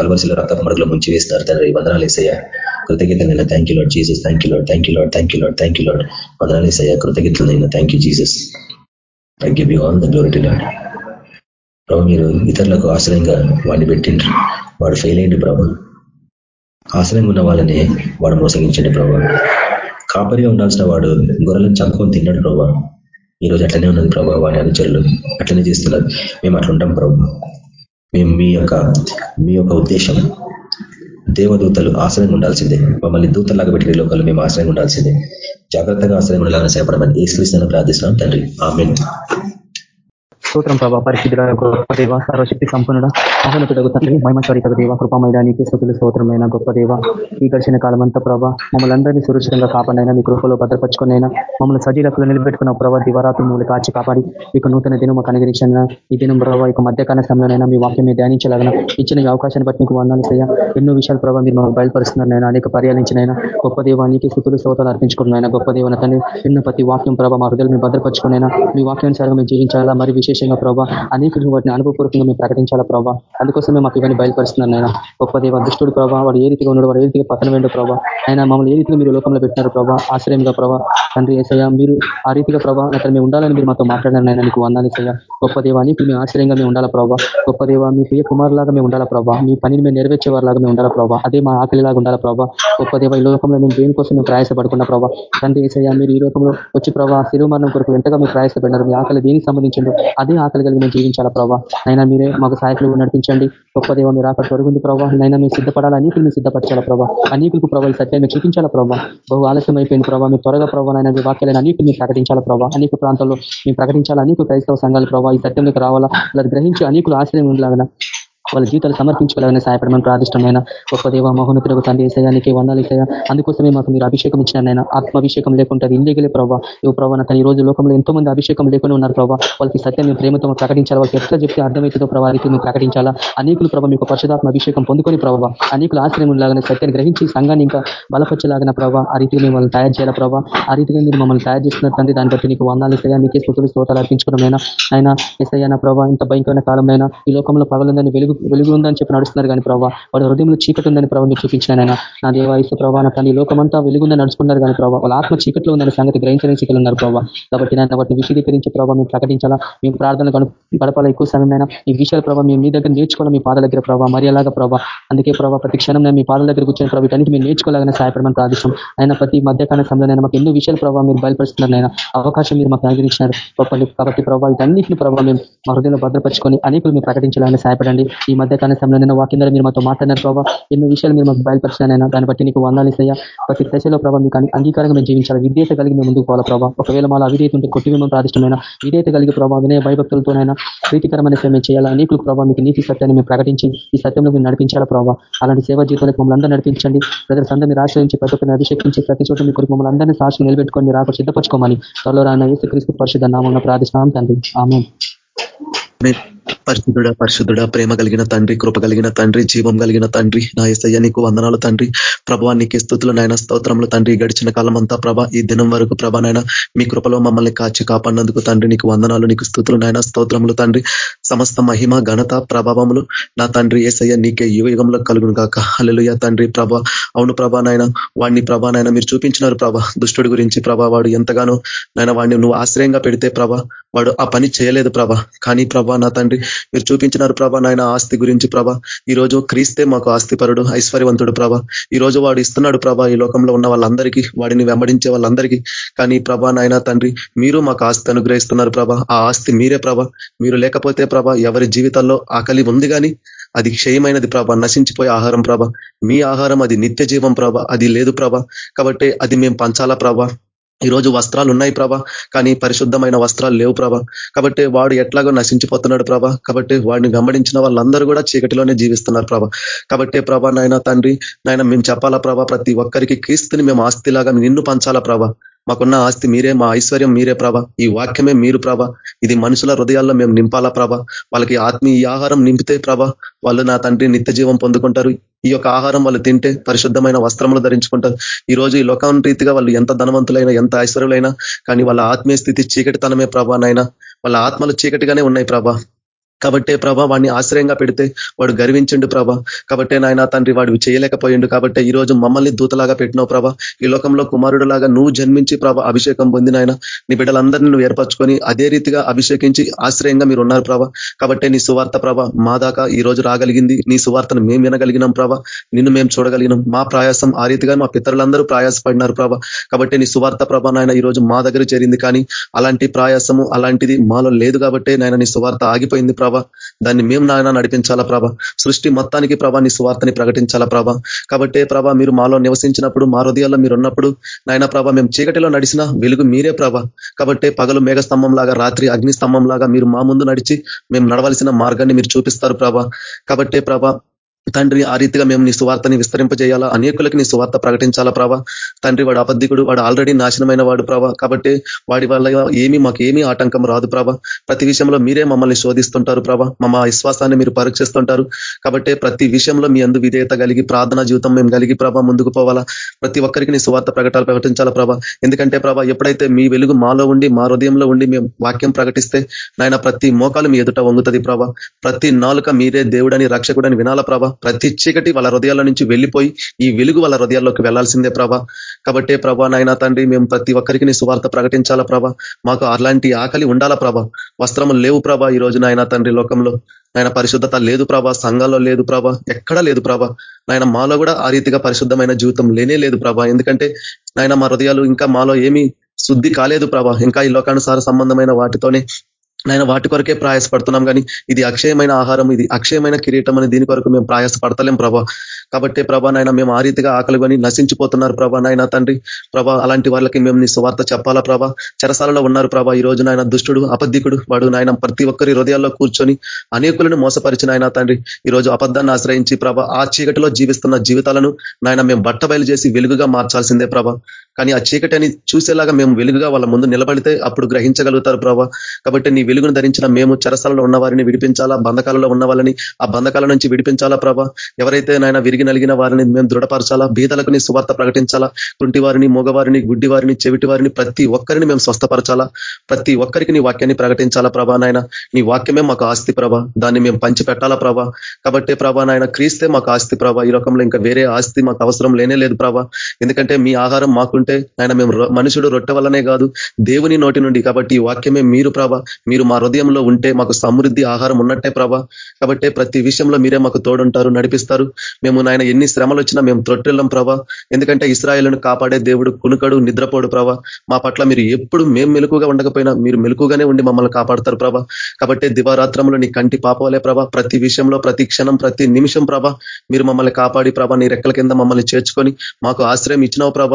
కలవరిశిలో రక్త మడుగులో ముంచి వేస్తారు తండ్రి. వందనాలు వేసయ్యా కృతజ్ఞతలైనా thank you lord Jesus thank you lord thank you lord thank you lord thank you lord వందనాలు వేసయ్యా కృతజ్ఞతలైనా thank you Jesus I give you all the glory lord ప్రభు మీరు ఇతరులకు ఆశ్రయంగా వాడిని పెట్టిండ్రు. వాడు ఫెయిల్ అయ్యండి ప్రభు. ఆశ్రయంగా ఉన్న వాళ్ళని వాడు మోసగించండి ప్రభు. కాపరిగా ఉండాల్సిన వాడు గొర్రెలను చంపుకొని తిన్నాడు ప్రభా. ఈ రోజు అట్లనే ఉన్నది ప్రభావ వాడి అనుచరులు. అట్లనే చేస్తున్నారు. మేము అట్లా ఉంటాం ప్రభు. మేము మీ యొక్క మీ యొక్క ఉద్దేశం దేవదూతలు ఆశ్రయంగా ఉండాల్సిందే. మమ్మల్ని దూతలాగా పెట్టిన లోకలు మేము ఆశ్రయంగా ఉండాల్సిందే. జాగ్రత్తగా ఆశ్రయం ఉండాలని సేపడమని ఏ స్క్రీస్తున్న ప్రార్థిస్తున్నాం తండ్రి. ఆమె స్తోత్రం ప్రభా పరిశుద్ధుల గొప్ప దేవ సర్వశక్తి సంపన్నుడ మహోన్నతుడకు తండ్రి మహిమచరితకు దేవ కృపమైదానికి స్థుతులు స్తోత్రమైన గొప్ప దేవ ఈ గడిచిన కాలం అంతా ప్రభా మమ్మల్ని అందరినీ సురక్షితంగా కాపాడైనా మీ కృపలో భద్రపరుచుకునైనా మమ్మల్ని సజీలకులు నిలబెట్టుకున్న ప్రభావ దివరాత్రి మమ్మల్ని కాచి కాపాడి ఇక నూతన దినం మాకు అనుగ్రహించిన ఈ దినం ప్రభావ ఇక మధ్యకాల సమయంలోనైనా మీ వాక్యం మీద ధ్యానించలాగిన ఇచ్చిన ఈ అవకాశాన్ని బట్టి మీకు వందాలు చేయ ఎన్నో విషయాలు ప్రభావ మీరు మాకు బయలుపరుస్తున్నారు అనేక పర్యాలించినైనా గొప్ప దేవానికి స్థుతులు స్తోతాలు అర్పించుకున్నాయినా గొప్ప దేవన తండ్రి ఎన్నో ప్రతి వాక్యం ప్రభావ మా హృదయాలు మేము భద్రపరుచుకునైనా మీ వాక్యానుసారంగా మేము జీవించాలా మరి విశేష విశేషంగా ప్రభావ అనేక వాటిని అనుభవపూర్వకంగా మేము ప్రకటించాలా ప్రభావ మేము మాకు ఇవన్నీ బయలుపరుస్తున్నాను ఆయన గొప్ప దేవ దుష్టుడు ప్రభావ వాడు ఏ రీతిగా ఉన్నాడు వాడు ఏ రీతిగా పతనం వేండో ప్రభావ ఆయన మమ్మల్ని ఏ రీతిగా మీరు లోకంలో పెట్టినారు ప్రభావ ఆశ్రయంగా ప్రభావ తండ్రి ఏసయ్య మీరు ఆ రీతిగా ప్రభావ అక్కడ మేము ఉండాలని మీరు మాతో మాట్లాడారు ఆయన మీకు వందాలి సయ్య గొప్ప దేవానికి మేము ఆశ్రయంగా మేము ఉండాలా ప్రభావ గొప్ప దేవ మీ ప్రియ కుమారులాగా మేము ఉండాలా ప్రభావ మీ పనిని మేము నెరవేర్చేవారిలాగా మేము ఉండాలా ప్రభావ అదే మా ఆకలిలాగా ఉండాలా ప్రభావ గొప్ప దేవ ఈ లోకంలో మేము దేనికోసం మేము ప్రయాసపడుకున్న ప్రభావ తండ్రి ఏసయ్య మీరు ఈ లోకంలో వచ్చి ప్రభావ శిరుమరణం కొరకు ఎంతగా మీరు ప్రయాసపడినారు మీ ఆకలి దేనికి సంబంధించిందో అదే ఆకలి కలిగి మేము జీవించాలా ప్రభావ నైనా మీరే మాకు సహాయకులు నడిపించండి. గొప్ప దేవ మీరు అక్కడ తొరుగుంది ప్రభావ నైనా మేము సిద్ధపడాలి? అనేకులు మీరు సిద్ధపరచాలా ప్రభావ అనేకులకు ప్రభావ ఈ సత్యాన్ని చూపించాలా ప్రభావ బహు ఆలస్యం అయిపోయింది ప్రభావ మీరు త్వరగా ప్రభావ మీ వాక్యాలను అనేకులు మీరు ప్రకటించాలా ప్రభావ అనేక ప్రాంతాల్లో మేము ప్రకటించాలా? అనేక క్రైస్తవ సంఘాలు ప్రభావ ఈ సత్యంలోకి రావాలా? అలా గ్రహించి అనేకులు ఆశ్రయం ఉండాలన్నా వాళ్ళ జీవితాలు సమర్పించుకోవాలని సహాయపడమని ప్రార్థిష్టమైన గొప్ప దేవ మహోన్నతులకు తండ్రి ఏసయానికి వందాలు ఇసయా అందుకోసమే మాకు మీరు అభిషేకం ఇచ్చినారైనా ఆత్మాభిషేకం లేకుంటే అది ప్రభావ ఇవి ప్రభావ తన ఈ రోజు లోకంలో ఎంతో మంది అభిషేకం లేకుండా ఉన్నారు ప్రభావ వాళ్ళకి సత్యాన్ని ప్రేమతో ప్రకటించాలి? వాళ్ళకి ఎట్లా చెప్తే అర్థమవుతుందో ప్రభావ మేము ప్రకటించాలా? అనేకులు ప్రభావ మీకు పరిశుధాత్మ అభిషేకం పొందుకొని ప్రభావ అనేకులు ఆశ్రయం లాగానే సత్యాన్ని గ్రహించి సంఘాన్ని ఇంకా బలపరచలాగిన ప్రభావ ఆ రీతిగా మిమ్మల్ని తయారు చేయాలా ప్రభావ ఆ రీతిగా మీరు మమ్మల్ని తయారు చేస్తున్నారు తండ్రి. దాన్ని బట్టి నీకు వందాలు ఇస్తాయా నీకే స్థుతులు స్తోతాలు అర్పించుకోవడమైనా ఆయన ఎస్ఐనా ప్రభావ ఇంత భయంకరమైన కాలమైనా ఈ లోకంలో పగలందని వెలుగు వెలుగు ఉందని చెప్పి నడుస్తున్నారు కానీ ప్రభావ వాడు హృదయంలో చీకటి ఉందని ప్రభావ మీరు చూపించినాయన నా దేవ ప్రభావ నా ఈ లోకమంతా వెలుగుందని నడుచుకున్నారు కానీ ప్రభావ వాళ్ళ ఆత్మ చీకట్లో ఉందని సంగతి గ్రహించడానికి చీకలు ఉన్నారు ప్రభావ కాబట్టి నేను వాటిని విశదీకరించి ప్రభావ మేము ప్రకటించాలా? మేము ప్రార్థన గడపాల ఎక్కువ సమయమైనా ఈ విషయాల ప్రభావ మేము మీ దగ్గర నేర్చుకోవాలి? మీ పాద దగ్గర ప్రభావ మరి అలాగా ప్రభావ అందుకే ప్రభావ ప్రతి క్షణం మీ పాదల దగ్గర కూర్చొని ప్రభావ వీటన్నిటి మేము నేర్చుకోలేగానే సహాయపడమని ప్రార్థిస్తాం. అయినా ప్రతి మధ్యకాల సమయంలో మాకు ఎన్నో విషయాలు ప్రభావ మీరు బయలుపరుస్తున్నారు అవకాశం మీరు మాకు అనుగ్రహించినారు. కాబట్టి ప్రభావ వీటన్నింటిని ప్రభావ మేము మా హృదయంలో భద్రపరుచుకొని అనేకులు మీరు ప్రకటించాలని సహాయపడండి. ఈ మధ్యకాల సమయంలో వాక్యం మీరు మాతో మాట్లాడినారు ప్రభావ ఎన్నో విషయాలు మీరు మాకు బయలుపరిచినైనా దాన్ని బట్టి నీకు వందాలు ఇస్తాయా ప్రతి దశలో ప్రభావ మీకు అంగీకారంగా మేము జీవించాలి. విధేత కలిగి మేము ముందుకు పోవాలి ప్రభావ ఒకవేళ మాలో అవిధేత ఉంటే కొట్టి మేము ప్రార్థిష్టమైన విధేత కలిగి ప్రభావ వినయ భయభక్తులతోనైనా ప్రీతికరమైన సేవ చేయాలి? అనేకులు ప్రభావ మీకు నీతి సత్యాన్ని మేము ప్రకటించి ఈ సత్యంలో మీరు నడిపించాలా ప్రభావ అలాంటి సేవ జీవితాలకు మమ్మల్ని అందరూ నడిపించండి. ప్రజల సందర్భం మీరు ఆశ్రయించి ప్రతి ఒక్కరిని అభిషేకించి ప్రతి చోట మీ కొరకు మమ్మల్ని అందరినీ సాక్షి నిలబెట్టుకొని మీరు ఆకు సిద్ధపరచుకోమని త్వరలో రాన్న ఏసు క్రీస్తు పరిషత్ నామంలో ప్రార్థిస్తున్నాం తండ్రి. ఆమె పరిశుద్ధుడ పరిశుద్ధుడ ప్రేమ కలిగిన తండ్రి కృప కలిగిన తండ్రి జీవం కలిగిన తండ్రి నా ఎస్ఐ నీకు వందనాలు తండ్రి. ప్రభా నీకు స్థుతులు నాయన స్తోత్రంలో తండ్రి. గడిచిన కాలం అంతా ప్రభా ఈ దినం వరకు ప్రభా నాయన మీ కృపలో మమ్మల్ని కాచి కాపాడినందుకు తండ్రి నీకు వందనాలు నీకు స్థుతులు నాయన స్తోత్రములు తండ్రి. సమస్త మహిమ ఘనత ప్రభావములు నా తండ్రి ఏసయ్య నీకే యుగ యుగంలో కలుగును కాక అల్లెలుయ తండ్రి ప్రభా. అవును ప్రభా నాయన వాడిని ప్రభా నాయన మీరు చూపించినారు ప్రభా. దుష్టుడి గురించి ప్రభా వాడు ఎంతగానో నాయన వాడిని నువ్వు ఆశ్రయంగా పెడితే ప్రభా వాడు ఆ పని చేయలేదు ప్రభా. కానీ ప్రభా నా తండ్రి మీరు చూపించినారు ప్రభా నాయన ఆస్తి గురించి ప్రభా. ఈ రోజు క్రీస్తే మాకు ఆస్తిపరుడు ఐశ్వర్యవంతుడు ప్రభా. ఈ రోజు వాడు ఇస్తున్నాడు ప్రభా ఈ లోకంలో ఉన్న వాళ్ళందరికీ వాడిని వెంబడించే వాళ్ళందరికీ. కానీ ప్రభా నాయన తండ్రి మీరు మాకు ఆస్తి అనుగ్రహిస్తున్నారు ప్రభా. ఆ ఆస్తి మీరే ప్రభా. మీరు లేకపోతే ప్రభా ఎవరి జీవితాల్లో ఆకలి ఉంది కానీ అది క్షయమైనది ప్రభ. నశించిపోయే ఆహారం ప్రభ. మీ ఆహారం అది నిత్య జీవం ప్రభ. అది లేదు ప్రభ. కాబట్టి అది మేము పంచాలా ప్రభ? ఈరోజు వస్త్రాలు ఉన్నాయి ప్రభా కానీ పరిశుద్ధమైన వస్త్రాలు లేవు ప్రభా. కాబట్టి వాడు ఎట్లాగో నశించిపోతున్నాడు ప్రభా. కాబట్టి వాడిని గమనించిన వాళ్ళందరూ కూడా చీకటిలోనే జీవిస్తున్నారు ప్రభా. కాబట్టి ప్రభా నాయన తండ్రి నాయన మేము చెప్పాలా ప్రభా ప్రతి ఒక్కరికి క్రీస్తుని మేము ఆస్తిలాగా నిన్ను పంచాలా ప్రభా. మాకున్న ఆస్తి మీరే మా ఐశ్వర్యం మీరే ప్రభ. ఈ వాక్యమే మీరు ప్రభ. ఇది మనుషుల హృదయాల్లో మేము నింపాలా ప్రభ. వాళ్ళకి ఆత్మీయ ఆహారం నింపితే ప్రభ వాళ్ళు నా తండ్రి నిత్య జీవం పొందుకుంటారు. ఈ యొక్క ఆహారం వాళ్ళు తింటే పరిశుద్ధమైన వస్త్రములు ధరించుకుంటారు. ఈ రోజు ఈ లోకం రీతిగా వాళ్ళు ఎంత ధనవంతులైనా ఎంత ఐశ్వర్యులైనా కానీ వాళ్ళ ఆత్మీయ స్థితి చీకటితనమే ప్రభానైనా వాళ్ళ ఆత్మలు చీకటిగానే ఉన్నాయి ప్రభా. కాబట్టే ప్రభా వాడిని ఆశ్రయంగా పెడితే వాడు గర్వించండు ప్రభా. కాబట్టే నాయన తండ్రి వాడు చేయలేకపోయిండు. కాబట్టి ఈ రోజు మమ్మల్ని దూతలాగా పెట్టినావు ప్రభా. ఈ లోకంలో కుమారుడు లాగా నువ్వు జన్మించి ప్రభా అభిషేకం పొందిన ఆయన నీ బిడ్డలందరినీ నువ్వు ఏర్పరచుకొని అదే రీతిగా అభిషేకించి ఆశ్రయంగా మీరు ఉన్నారు ప్రభా. కాబట్టి నీ సువార్త ప్రభ మా దాకా ఈ రోజు రాగలిగింది. నీ సువార్తను మేము వినగలిగినాం ప్రభా. నిన్ను మేము చూడగలిగినాం. మా ప్రయాసం ఆ రీతిగా మా పితరులందరూ ప్రయాసపడినారు ప్రభా. కాబట్టి నీ సువార్త ప్రభ నాయన ఈ రోజు మా దగ్గర చేరింది. కానీ అలాంటి ప్రయాసము అలాంటిది మాలో లేదు. కాబట్టి నాయన నీ సువార్త ఆగిపోయింది ప్రభ. ప్రభ. దాన్ని మేము నాయన నడిపించాలా ప్రభ. సృష్టి మొత్తానికి ప్రభా నీ స్వార్థని ప్రకటించాలా ప్రభ. కాబట్టి ప్రభ మీరు మాలో నివసించినప్పుడు మా హృదయాల్లో మీరు ఉన్నప్పుడు నాయన ప్రభ మేము చీకటిలో నడిచిన వెలుగు మీరే ప్రభ. కాబట్టి పగలు మేఘ స్తంభం లాగా రాత్రి అగ్ని స్తంభం లాగా మీరు మా ముందు నడిచి మేము నడవలసిన మార్గాన్ని మీరు చూపిస్తారు ప్రభ. కాబట్టి ప్రభ తండ్రి ఆ రీతిగా మేము నీ సువార్తని విస్తరింపజేయాలా? అనేకులకి నీ సువార్త ప్రకటించాలా ప్రభా? తండ్రి వాడు అబద్ధికుడు వాడు ఆల్రెడీ నాశనమైన వాడు ప్రభా. కాబట్టి వాడి వల్ల ఏమీ మాకు ఏమీ ఆటంకం రాదు ప్రభా. ప్రతి విషయంలో మీరే మమ్మల్ని శోధిస్తుంటారు ప్రభా. మా విశ్వాసాన్ని మీరు పరీక్షిస్తుంటారు. కాబట్టి ప్రతి విషయంలో మీ అందు విధేయత కలిగి ప్రార్థనా జీవితం మేము కలిగి ప్రభా ముందుకు పోవాలా? ప్రతి ఒక్కరికి నీ సువార్త ప్రకటాలు ప్రకటించాలా ప్రభా? ఎందుకంటే ప్రభా ఎప్పుడైతే మీ వెలుగు మాలో ఉండి మా హృదయంలో ఉండి మేము వాక్యం ప్రకటిస్తే నాయన ప్రతి మోకాలు మీ ఎదుట వంగుతుంది ప్రభా. ప్రతి నాలుక మీరే దేవుడని రక్షకుడని వినాలా ప్రభా? ప్రతి చీకటి వాళ్ళ హృదయాల నుంచి వెళ్ళిపోయి ఈ వెలుగు వాళ్ళ హృదయాల్లోకి వెళ్ళాల్సిందే ప్రభా. కాబట్టే ప్రభా నాయన తండ్రి మేము ప్రతి ఒక్కరికి నీ సువార్త ప్రకటించాలా ప్రభా. మాకు అలాంటి ఆకలి ఉండాలా ప్రభా. వస్త్రములు లేవు ప్రభా ఈ రోజు నాయన తండ్రి లోకంలో. ఆయన పరిశుద్ధత లేదు ప్రభా సంఘాల్లో లేదు ప్రభా ఎక్కడా లేదు ప్రభా. నాయన మాలో కూడా ఆ రీతిగా పరిశుద్ధమైన జీవితం లేనే లేదు ప్రభా. ఎందుకంటే నాయన మా హృదయాలు ఇంకా మాలో ఏమీ శుద్ధి కాలేదు ప్రభా. ఇంకా ఈ లోకానుసార సంబంధమైన వాటితోనే నాయన వాటి కొరకే ప్రయాసపడుతున్నాం. కానీ ఇది అక్షయమైన ఆహారం ఇది అక్షయమైన కిరీటం అని దీని కొరకు మేము ప్రయాసపడతలేం ప్రభా. కాబట్టి ప్రభా నాయన మేము ఆ రీతిగా ఆకలి కొని నశించిపోతున్నారు ప్రభా నాయన తండ్రి. ప్రభా అలాంటి వాళ్ళకి మేము నీ స్వార్థ చెప్పాలా ప్రభా? చెరసాలలో ఉన్నారు ప్రభా ఈ రోజు నాయన దుష్టుడు అబద్ధికుడు వాడు నాయన ప్రతి ఒక్కరి హృదయాల్లో కూర్చొని అనేకులను మోసపరిచిన ఆయన తండ్రి. ఈ రోజు అబద్ధాన్ని ఆశ్రయించి ప్రభా ఆ చీకటిలో జీవిస్తున్న జీవితాలను నాయన మేము బట్టబయలు చేసి వెలుగుగా మార్చాల్సిందే ప్రభా. కానీ ఆ చీకటిని చూసేలాగా మేము వెలుగుగా వాళ్ళ ముందు నిలబడితే అప్పుడు గ్రహించగలుగుతారు ప్రభావ కాబట్టి నీ వెలుగును ధరించిన మేము చెరసాలలో ఉన్న వారిని విడిపించాలా? బంధకాలలో ఉన్న వాళ్ళని ఆ బంధకాల నుంచి విడిపించాలా ప్రభా? ఎవరైతే నాయన విరిగి నలిగిన వారిని మేము దృఢపరచాలా? బీదలకు నీ సువార్త ప్రకటించాలా? కుంటి వారిని మగవారిని గుడ్డి వారిని చెవిటి వారిని ప్రతి ఒక్కరిని మేము స్వస్థపరచాలా? ప్రతి ఒక్కరికి నీ వాక్యాన్ని ప్రకటించాలా ప్రభా నాయన? నీ వాక్యమే మాకు ఆస్తి ప్రభా. దాన్ని మేము పంచిపెట్టాలా ప్రభా? కాబట్టి ప్రభా నాయన క్రీస్తే మాకు ఆస్తి ప్రభా. ఈ రకంలో ఇంకా వేరే ఆస్తి మాకు అవసరం లేనే లేదు ప్రభా. ఎందుకంటే మీ ఆహారం మాకు ఉంటే ఆయన మేము మనుషుడు రొట్టె వల్లనే కాదు దేవుని నోటి నుండి కాబట్టి ఈ వాక్యమే మీరు ప్రభ మీరు మా హృదయంలో ఉంటే మాకు సమృద్ధి ఆహారం ఉన్నట్టే ప్రభ. కాబట్టి ప్రతి విషయంలో మీరే మాకు తోడుంటారు నడిపిస్తారు. మేము నాయన ఎన్ని శ్రమలు వచ్చినా మేము త్రొట్టెళ్ళం ప్రభ. ఎందుకంటే ఇస్రాయలను కాపాడే దేవుడు కునుకడు నిద్రపోడు ప్రభ. మా పట్ల మీరు ఎప్పుడు మేము మెలుకుగా ఉండకపోయినా మీరు మెలుకుగానే ఉండి మమ్మల్ని కాపాడతారు ప్రభ. కాబట్టి దివారాత్రంలో నీ కంటి పాపవలే ప్రభ. ప్రతి విషయంలో ప్రతి క్షణం ప్రతి నిమిషం ప్రభ మీరు మమ్మల్ని కాపాడి ప్రభ నీ రెక్కల కింద మమ్మల్ని చేర్చుకొని మాకు ఆశ్రయం ఇచ్చినావు ప్రభ.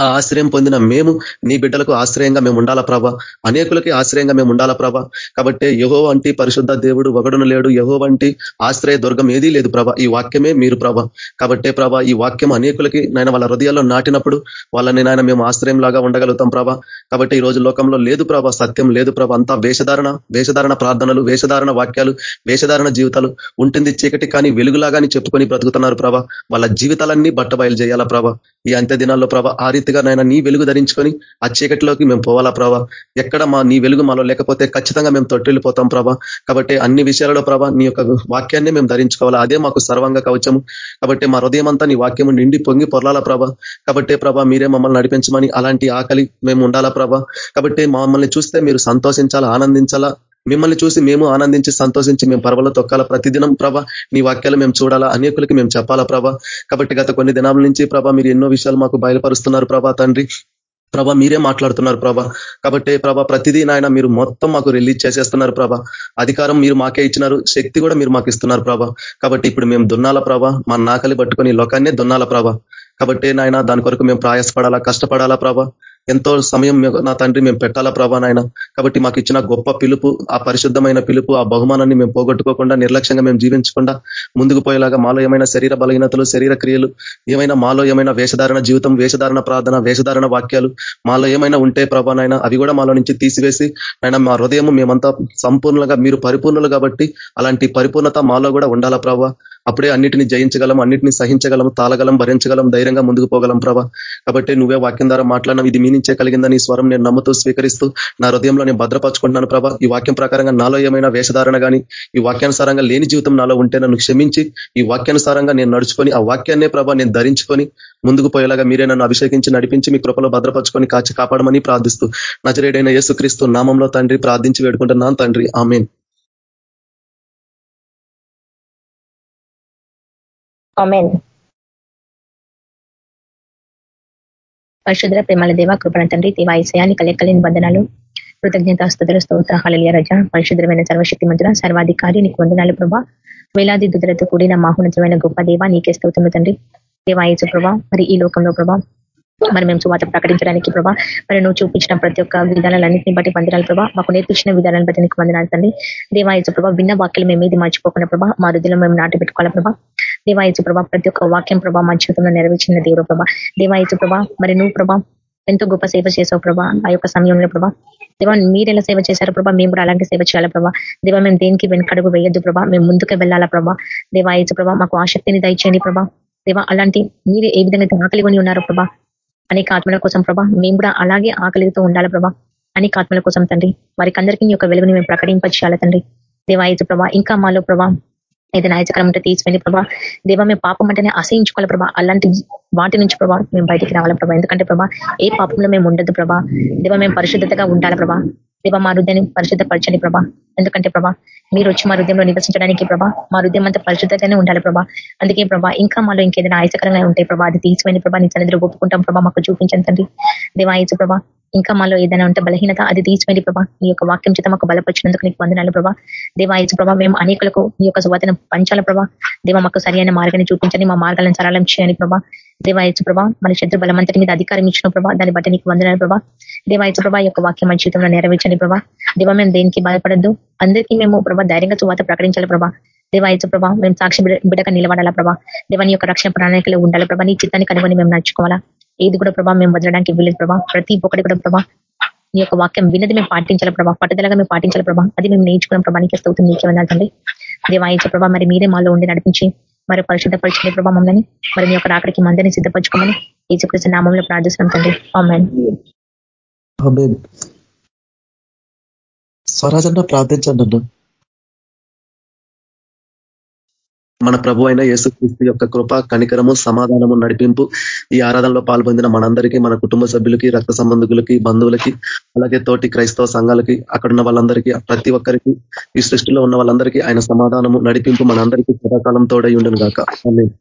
ఆ ఆశ్రయం పొందిన మేము నీ బిడ్డలకు ఆశ్రయంగా మేము ఉండాలా ప్రభా? అనేకులకి ఆశ్రయంగా మేము ఉండాలా ప్రభా? కాబట్టి యహో వంటి పరిశుద్ధ దేవుడు ఒకడును లేడు. యహో వంటి ఆశ్రయ దుర్గం ఏదీ లేదు ప్రభ. ఈ వాక్యమే మీరు ప్రభ. కాబట్టే ప్రభ ఈ వాక్యం అనేకులకి నాయన వాళ్ళ హృదయాల్లో నాటినప్పుడు వాళ్ళని నాయన మేము ఆశ్రయం లాగా ఉండగలుగుతాం ప్రభ. కాబట్టి ఈ రోజు లోకంలో లేదు ప్రభ సత్యం లేదు ప్రభ. అంతా వేషధారణ వేషధారణ ప్రార్థనలు వేషధారణ వాక్యాలు వేషధారణ జీవితాలు ఉంటుంది చీకటి కానీ వెలుగులాగాని చెప్పుకొని బ్రతుకుతున్నారు ప్రభ. వాళ్ళ జీవితాలన్నీ బట్టబయలు చేయాలా ప్రభ? ఈ అంత్య దినాల్లో ప్రభ ఆ రీతిగా నాయన నీ వెలుగు ధరించుకొని ఆ చీకటిలోకి మేము పోవాలా ప్రభా? ఎక్కడ మా నీ వెలుగు మాలో లేకపోతే ఖచ్చితంగా మేము తొట్టిల్లిపోతాం ప్రభా. కాబట్టి అన్ని విషయాలలో ప్రభా నీ యొక్క వాక్యాన్ని మేము ధరించుకోవాలా. అదే మాకు సర్వంగా కవచము. కాబట్టి మా హృదయం అంతా నీ వాక్యము నిండి పొంగి పొరలాలా ప్రభా. కాబట్టి ప్రభా మీరే మమ్మల్ని నడిపించమని అలాంటి ఆకలి మేము ఉండాలా ప్రభా. కాబట్టి మమ్మల్ని చూస్తే మీరు సంతోషించాలా ఆనందించాలా? మిమ్మల్ని చూసి మేము ఆనందించి సంతోషించి మేము పర్వలో తొక్కాల ప్రతిదినం ప్రభ? నీ వాక్యాలు మేము చూడాలా? అనేకులకి మేము చెప్పాలా ప్రభ? కాబట్టి గత కొన్ని దినాల నుంచి ప్రభ మీరు ఎన్నో విషయాలు మాకు బయలుపరుస్తున్నారు ప్రభా తండ్రి. ప్రభా మీరే మాట్లాడుతున్నారు ప్రభా. కాబట్టి ప్రభా ప్రతిదీ నాయన మీరు మొత్తం మాకు రిలీజ్ చేసేస్తున్నారు ప్రభా. అధికారం మీరు మాకే ఇచ్చినారు. శక్తి కూడా మీరు మాకు ఇస్తున్నారు ప్రభా. కాబట్టి ఇప్పుడు మేము దున్నాల ప్రభా? మా నాకలి పట్టుకొని లోకాన్నే దున్నాల ప్రభా? కాబట్టి నాయన దాని కొరకు మేము ప్రయాసపడాలా కష్టపడాలా ప్రభా? ఎంతో సమయం నా తండ్రి మేము పెట్టాలా ప్రభా నాయన? కాబట్టి మాకు ఇచ్చిన గొప్ప పిలుపు ఆ పరిశుద్ధమైన పిలుపు ఆ బహుమానాన్ని మేము పోగొట్టుకోకుండా నిర్లక్ష్యంగా మేము జీవించకుండా ముందుకు పోయేలాగా మాలో ఏమైనా శరీర బలహీనతలు శరీర క్రియలు ఏమైనా మాలో ఏమైనా వేషధారణ జీవితం వేషధారణ ప్రార్థన వేషధారణ వాక్యాలు మాలో ఏమైనా ఉంటే ప్రభా నాయన అవి కూడా మాలో నుంచి తీసివేసి ఆయన మా హృదయం మేమంతా సంపూర్ణంగా మీరు పరిపూర్ణులు కాబట్టి అలాంటి పరిపూర్ణత మాలో కూడా ఉండాలా ప్రభా? అప్పుడే అన్నిటిని జయించగలం అన్నిటిని సహించగలం తాళగలం భరించగలం ధైర్యంగా ముందుకు పోగలం ప్రభా. కాబట్టి నువ్వే వాక్యం ద్వారా మాట్లాడడం ఇది మీ నుంచే కలిగిందని స్వరం నేను నమ్ముతూ స్వీకరిస్తూ నా హృదయంలో నేను భద్రపరచుకుంటున్నాను ప్రభా. ఈ వాక్యం ప్రకారంగా నాలో ఏమైనా వేషధారణ కానీ ఈ వాక్యానుసారంగా లేని జీవితం నాలో ఉంటే నన్ను క్షమించి ఈ వాక్యానుసారంగా నేను నడుచుకొని ఆ వాక్యాన్నే ప్రభా నేను ధరించుకొని ముందుకు పోయేలాగా మీరే నన్ను అభిషేకించి నడిపించి మీ కృపలో భద్రపరచుకొని కాచి కాపాడమని ప్రార్థిస్తూ నజరేడైన యేసుక్రీస్తు నామంలో తండ్రి ప్రార్థించి వేడుకుంటున్నాను తండ్రి. ఆమెన్. పరిశుద్ర ప్రేమల దేవ కృపణ తండ్రి దేవాయశయానికి లెక్కలేని బంధనాలు కృతజ్ఞత స్థుతుల స్తోత్ర హళలియ రజ. పరిశుద్రమైన సర్వశక్తి మంత్రుల సర్వాధికారి నీకు వందనాలు ప్రభా. వేలాది దుద్రతో కూడిన మాహోన్నతమైన గొప్ప దేవ నీకే స్తోత్రము తండ్రి. దేవాయచు ప్రభా మరి ఈ లోకంలో ప్రభా మరి మేము సువాత ప్రకటించడానికి ప్రభా మరి నువ్వు చూపించిన ప్రతి ఒక్క విధానాలన్నింటిని బట్టి వందనాలు ప్రభా. మాకు నేర్పించిన విధానాన్ని బట్టి నీకు వందనాలు తండ్రి. దేవాయచు ప్రభా విన్న వాక్యం మేము ఏది మర్చిపోకుండా ప్రభా మా రుద్ధిలో మేము నాటి పెట్టుకోవాలి ప్రభా. దేవాయచు ప్రభా ప్రతి ఒక్క వాక్యం ప్రభా మా జీవితంలో నెరవేర్చిన దేవుడు ప్రభా. దేవాయచు ప్రభా మరి నువ్వు ప్రభా ఎంతో గొప్ప సేవ చేసావు ప్రభా ఆ యొక్క సమయంలో ప్రభా. దేవా మీరు ఎలా సేవ చేశారు ప్రభా మేము కూడా అలాంటి సేవ చేయాలా ప్రభా. దేవా మేము దేనికి వెనకడుగు వేయొద్దు ప్రభా మేము ముందుకు వెళ్ళాలా ప్రభా. దేవాయచు ప్రభా మాకు ఆసక్తిని దయచేయండి ప్రభా. దేవా అలాంటి మీరు ఏ విధంగా ఆకలి కొని ఉన్నారు ప్రభా అనేక ఆత్మల కోసం ప్రభా మేము కూడా అలాగే ఆకలితో ఉండాలి ప్రభా. అనేక ఆత్మల కోసం తండ్రి వారికి అందరికీ యొక్క వెలుగుని మేము ప్రకటింపచేయాలి తండ్రి. దేవాయచు ప్రభా ఇంకా మాలో ప్రభా ఏదైనా ఆయచకరం ఉంటే తీసుకెళ్ళి ప్రభా. దేవ మేము పాపం అంటేనే అసహించుకోవాలి ప్రభా. అలాంటి వాటి నుంచి ప్రభా మేము బయటికి రావాలి ప్రభా? ఎందుకంటే ప్రభా ఏ పాపంలో మేము ఉండదు ప్రభా? దేవ మేము పరిశుద్ధతగా ఉండాలి ప్రభా? దేవ మా హృదయాన్ని పరిశుద్ధపరచండి ప్రభా. ఎందుకంటే ప్రభా మీరు వచ్చి మా హృదయంలో నివసించడానికి ప్రభా మా హృదయం అంతా పరిశుద్ధతగానే ఉండాలి ప్రభా. అందుకే ప్రభా ఇంకా మాలో ఇంకేదైనా ఆయాసకరంగా ఉంటాయి ప్రభా అది తీసుకుని ప్రభా. నీ సన్నిధిలో ఒప్పుకుంటాం ప్రభా మాకు చూపించండి దేవాయసు ప్రభా ఇంకా మాలో ఏదైనా ఉంటే బలహీనత అది తీసిపోయింది ప్రభా. ఈ యొక్క వాక్యం చేత మాకు బలపరిచినందుకు నీకు వందనాలు ప్రభా. దేవాయసు ప్రభా మేము అనేకులకు ఈ యొక్క సువాతను పంచాల ప్రభా? దేవ మాకు సరైన మార్గాన్ని చూపించండి మా మార్గాలను సరళం చేయండి ప్రభా. దేవాయచు ప్రభా మన శత్రు బలమంతటి మీద అధికారం ఇచ్చిన ప్రభా దాన్ని బట్టి నీకు వందనాలు ప్రభా. దేవాయచు ప్రభా యొక్క వాక్యం మన జీవితంలో నెరవేర్చండి ప్రభా. దేవ మేము దేనికి బాధపడద్దు అందరికీ మేము ప్రభా ధైర్యంగా సువాత ప్రకటించాలి ప్రభా. దేవాయచు ప్రభా మేము సాక్షి బిడక నిలబడాలా ప్రభా. దేవాని యొక్క రక్షణ ప్రణాళికలో ఉండాలి ప్రభా. నీ చిత్తాన్ని కనుగొని మేము నడుచుకోవాలా. ఏది కూడా ప్రభా మేము వదలడానికి వీలేదు ప్రభా. ప్రతి ఒక్కటి కూడా ప్రభా నీ యొక్క వాక్యం విన్నది మేము పాటించాలి ప్రభా. పట్టుదలగా మేము పాటించాలి ప్రభా. అది మేము నేర్చుకున్న ప్రభా. నీకే స్తవుతుంది నీకే వందాలండి ప్రభా మరి మీరే మాలో ఉండి నడిపించి మరి పరిశుద్ధపరచండి ప్రభా మమ్మల్ని. మరి మీ యొక్క రాకడికి మందిని సిద్ధపరచుకోమని ఈ చెప్పేసి నామంలో ప్రార్థిస్తున్నాం తండ్రి. స్వరాజన్న ప్రార్థించండి అన్న. మన ప్రభు అయిన యేసుక్రీస్తు యొక్క కృప కనికరము సమాధానము నడిపింపు ఈ ఆరాధనలో పాల్పొందిన మనందరికీ మన కుటుంబ సభ్యులకి రక్త సంబంధికులకి బంధువులకి అలాగే తోటి క్రైస్తవ సంఘాలకి అక్కడ ఉన్న వాళ్ళందరికీ ప్రతి ఒక్కరికి ఈ సృష్టిలో ఉన్న వాళ్ళందరికీ ఆయన సమాధానము నడిపింపు మనందరికీ సదాకాలం తోడై ఉండను గాక. అందరికీ.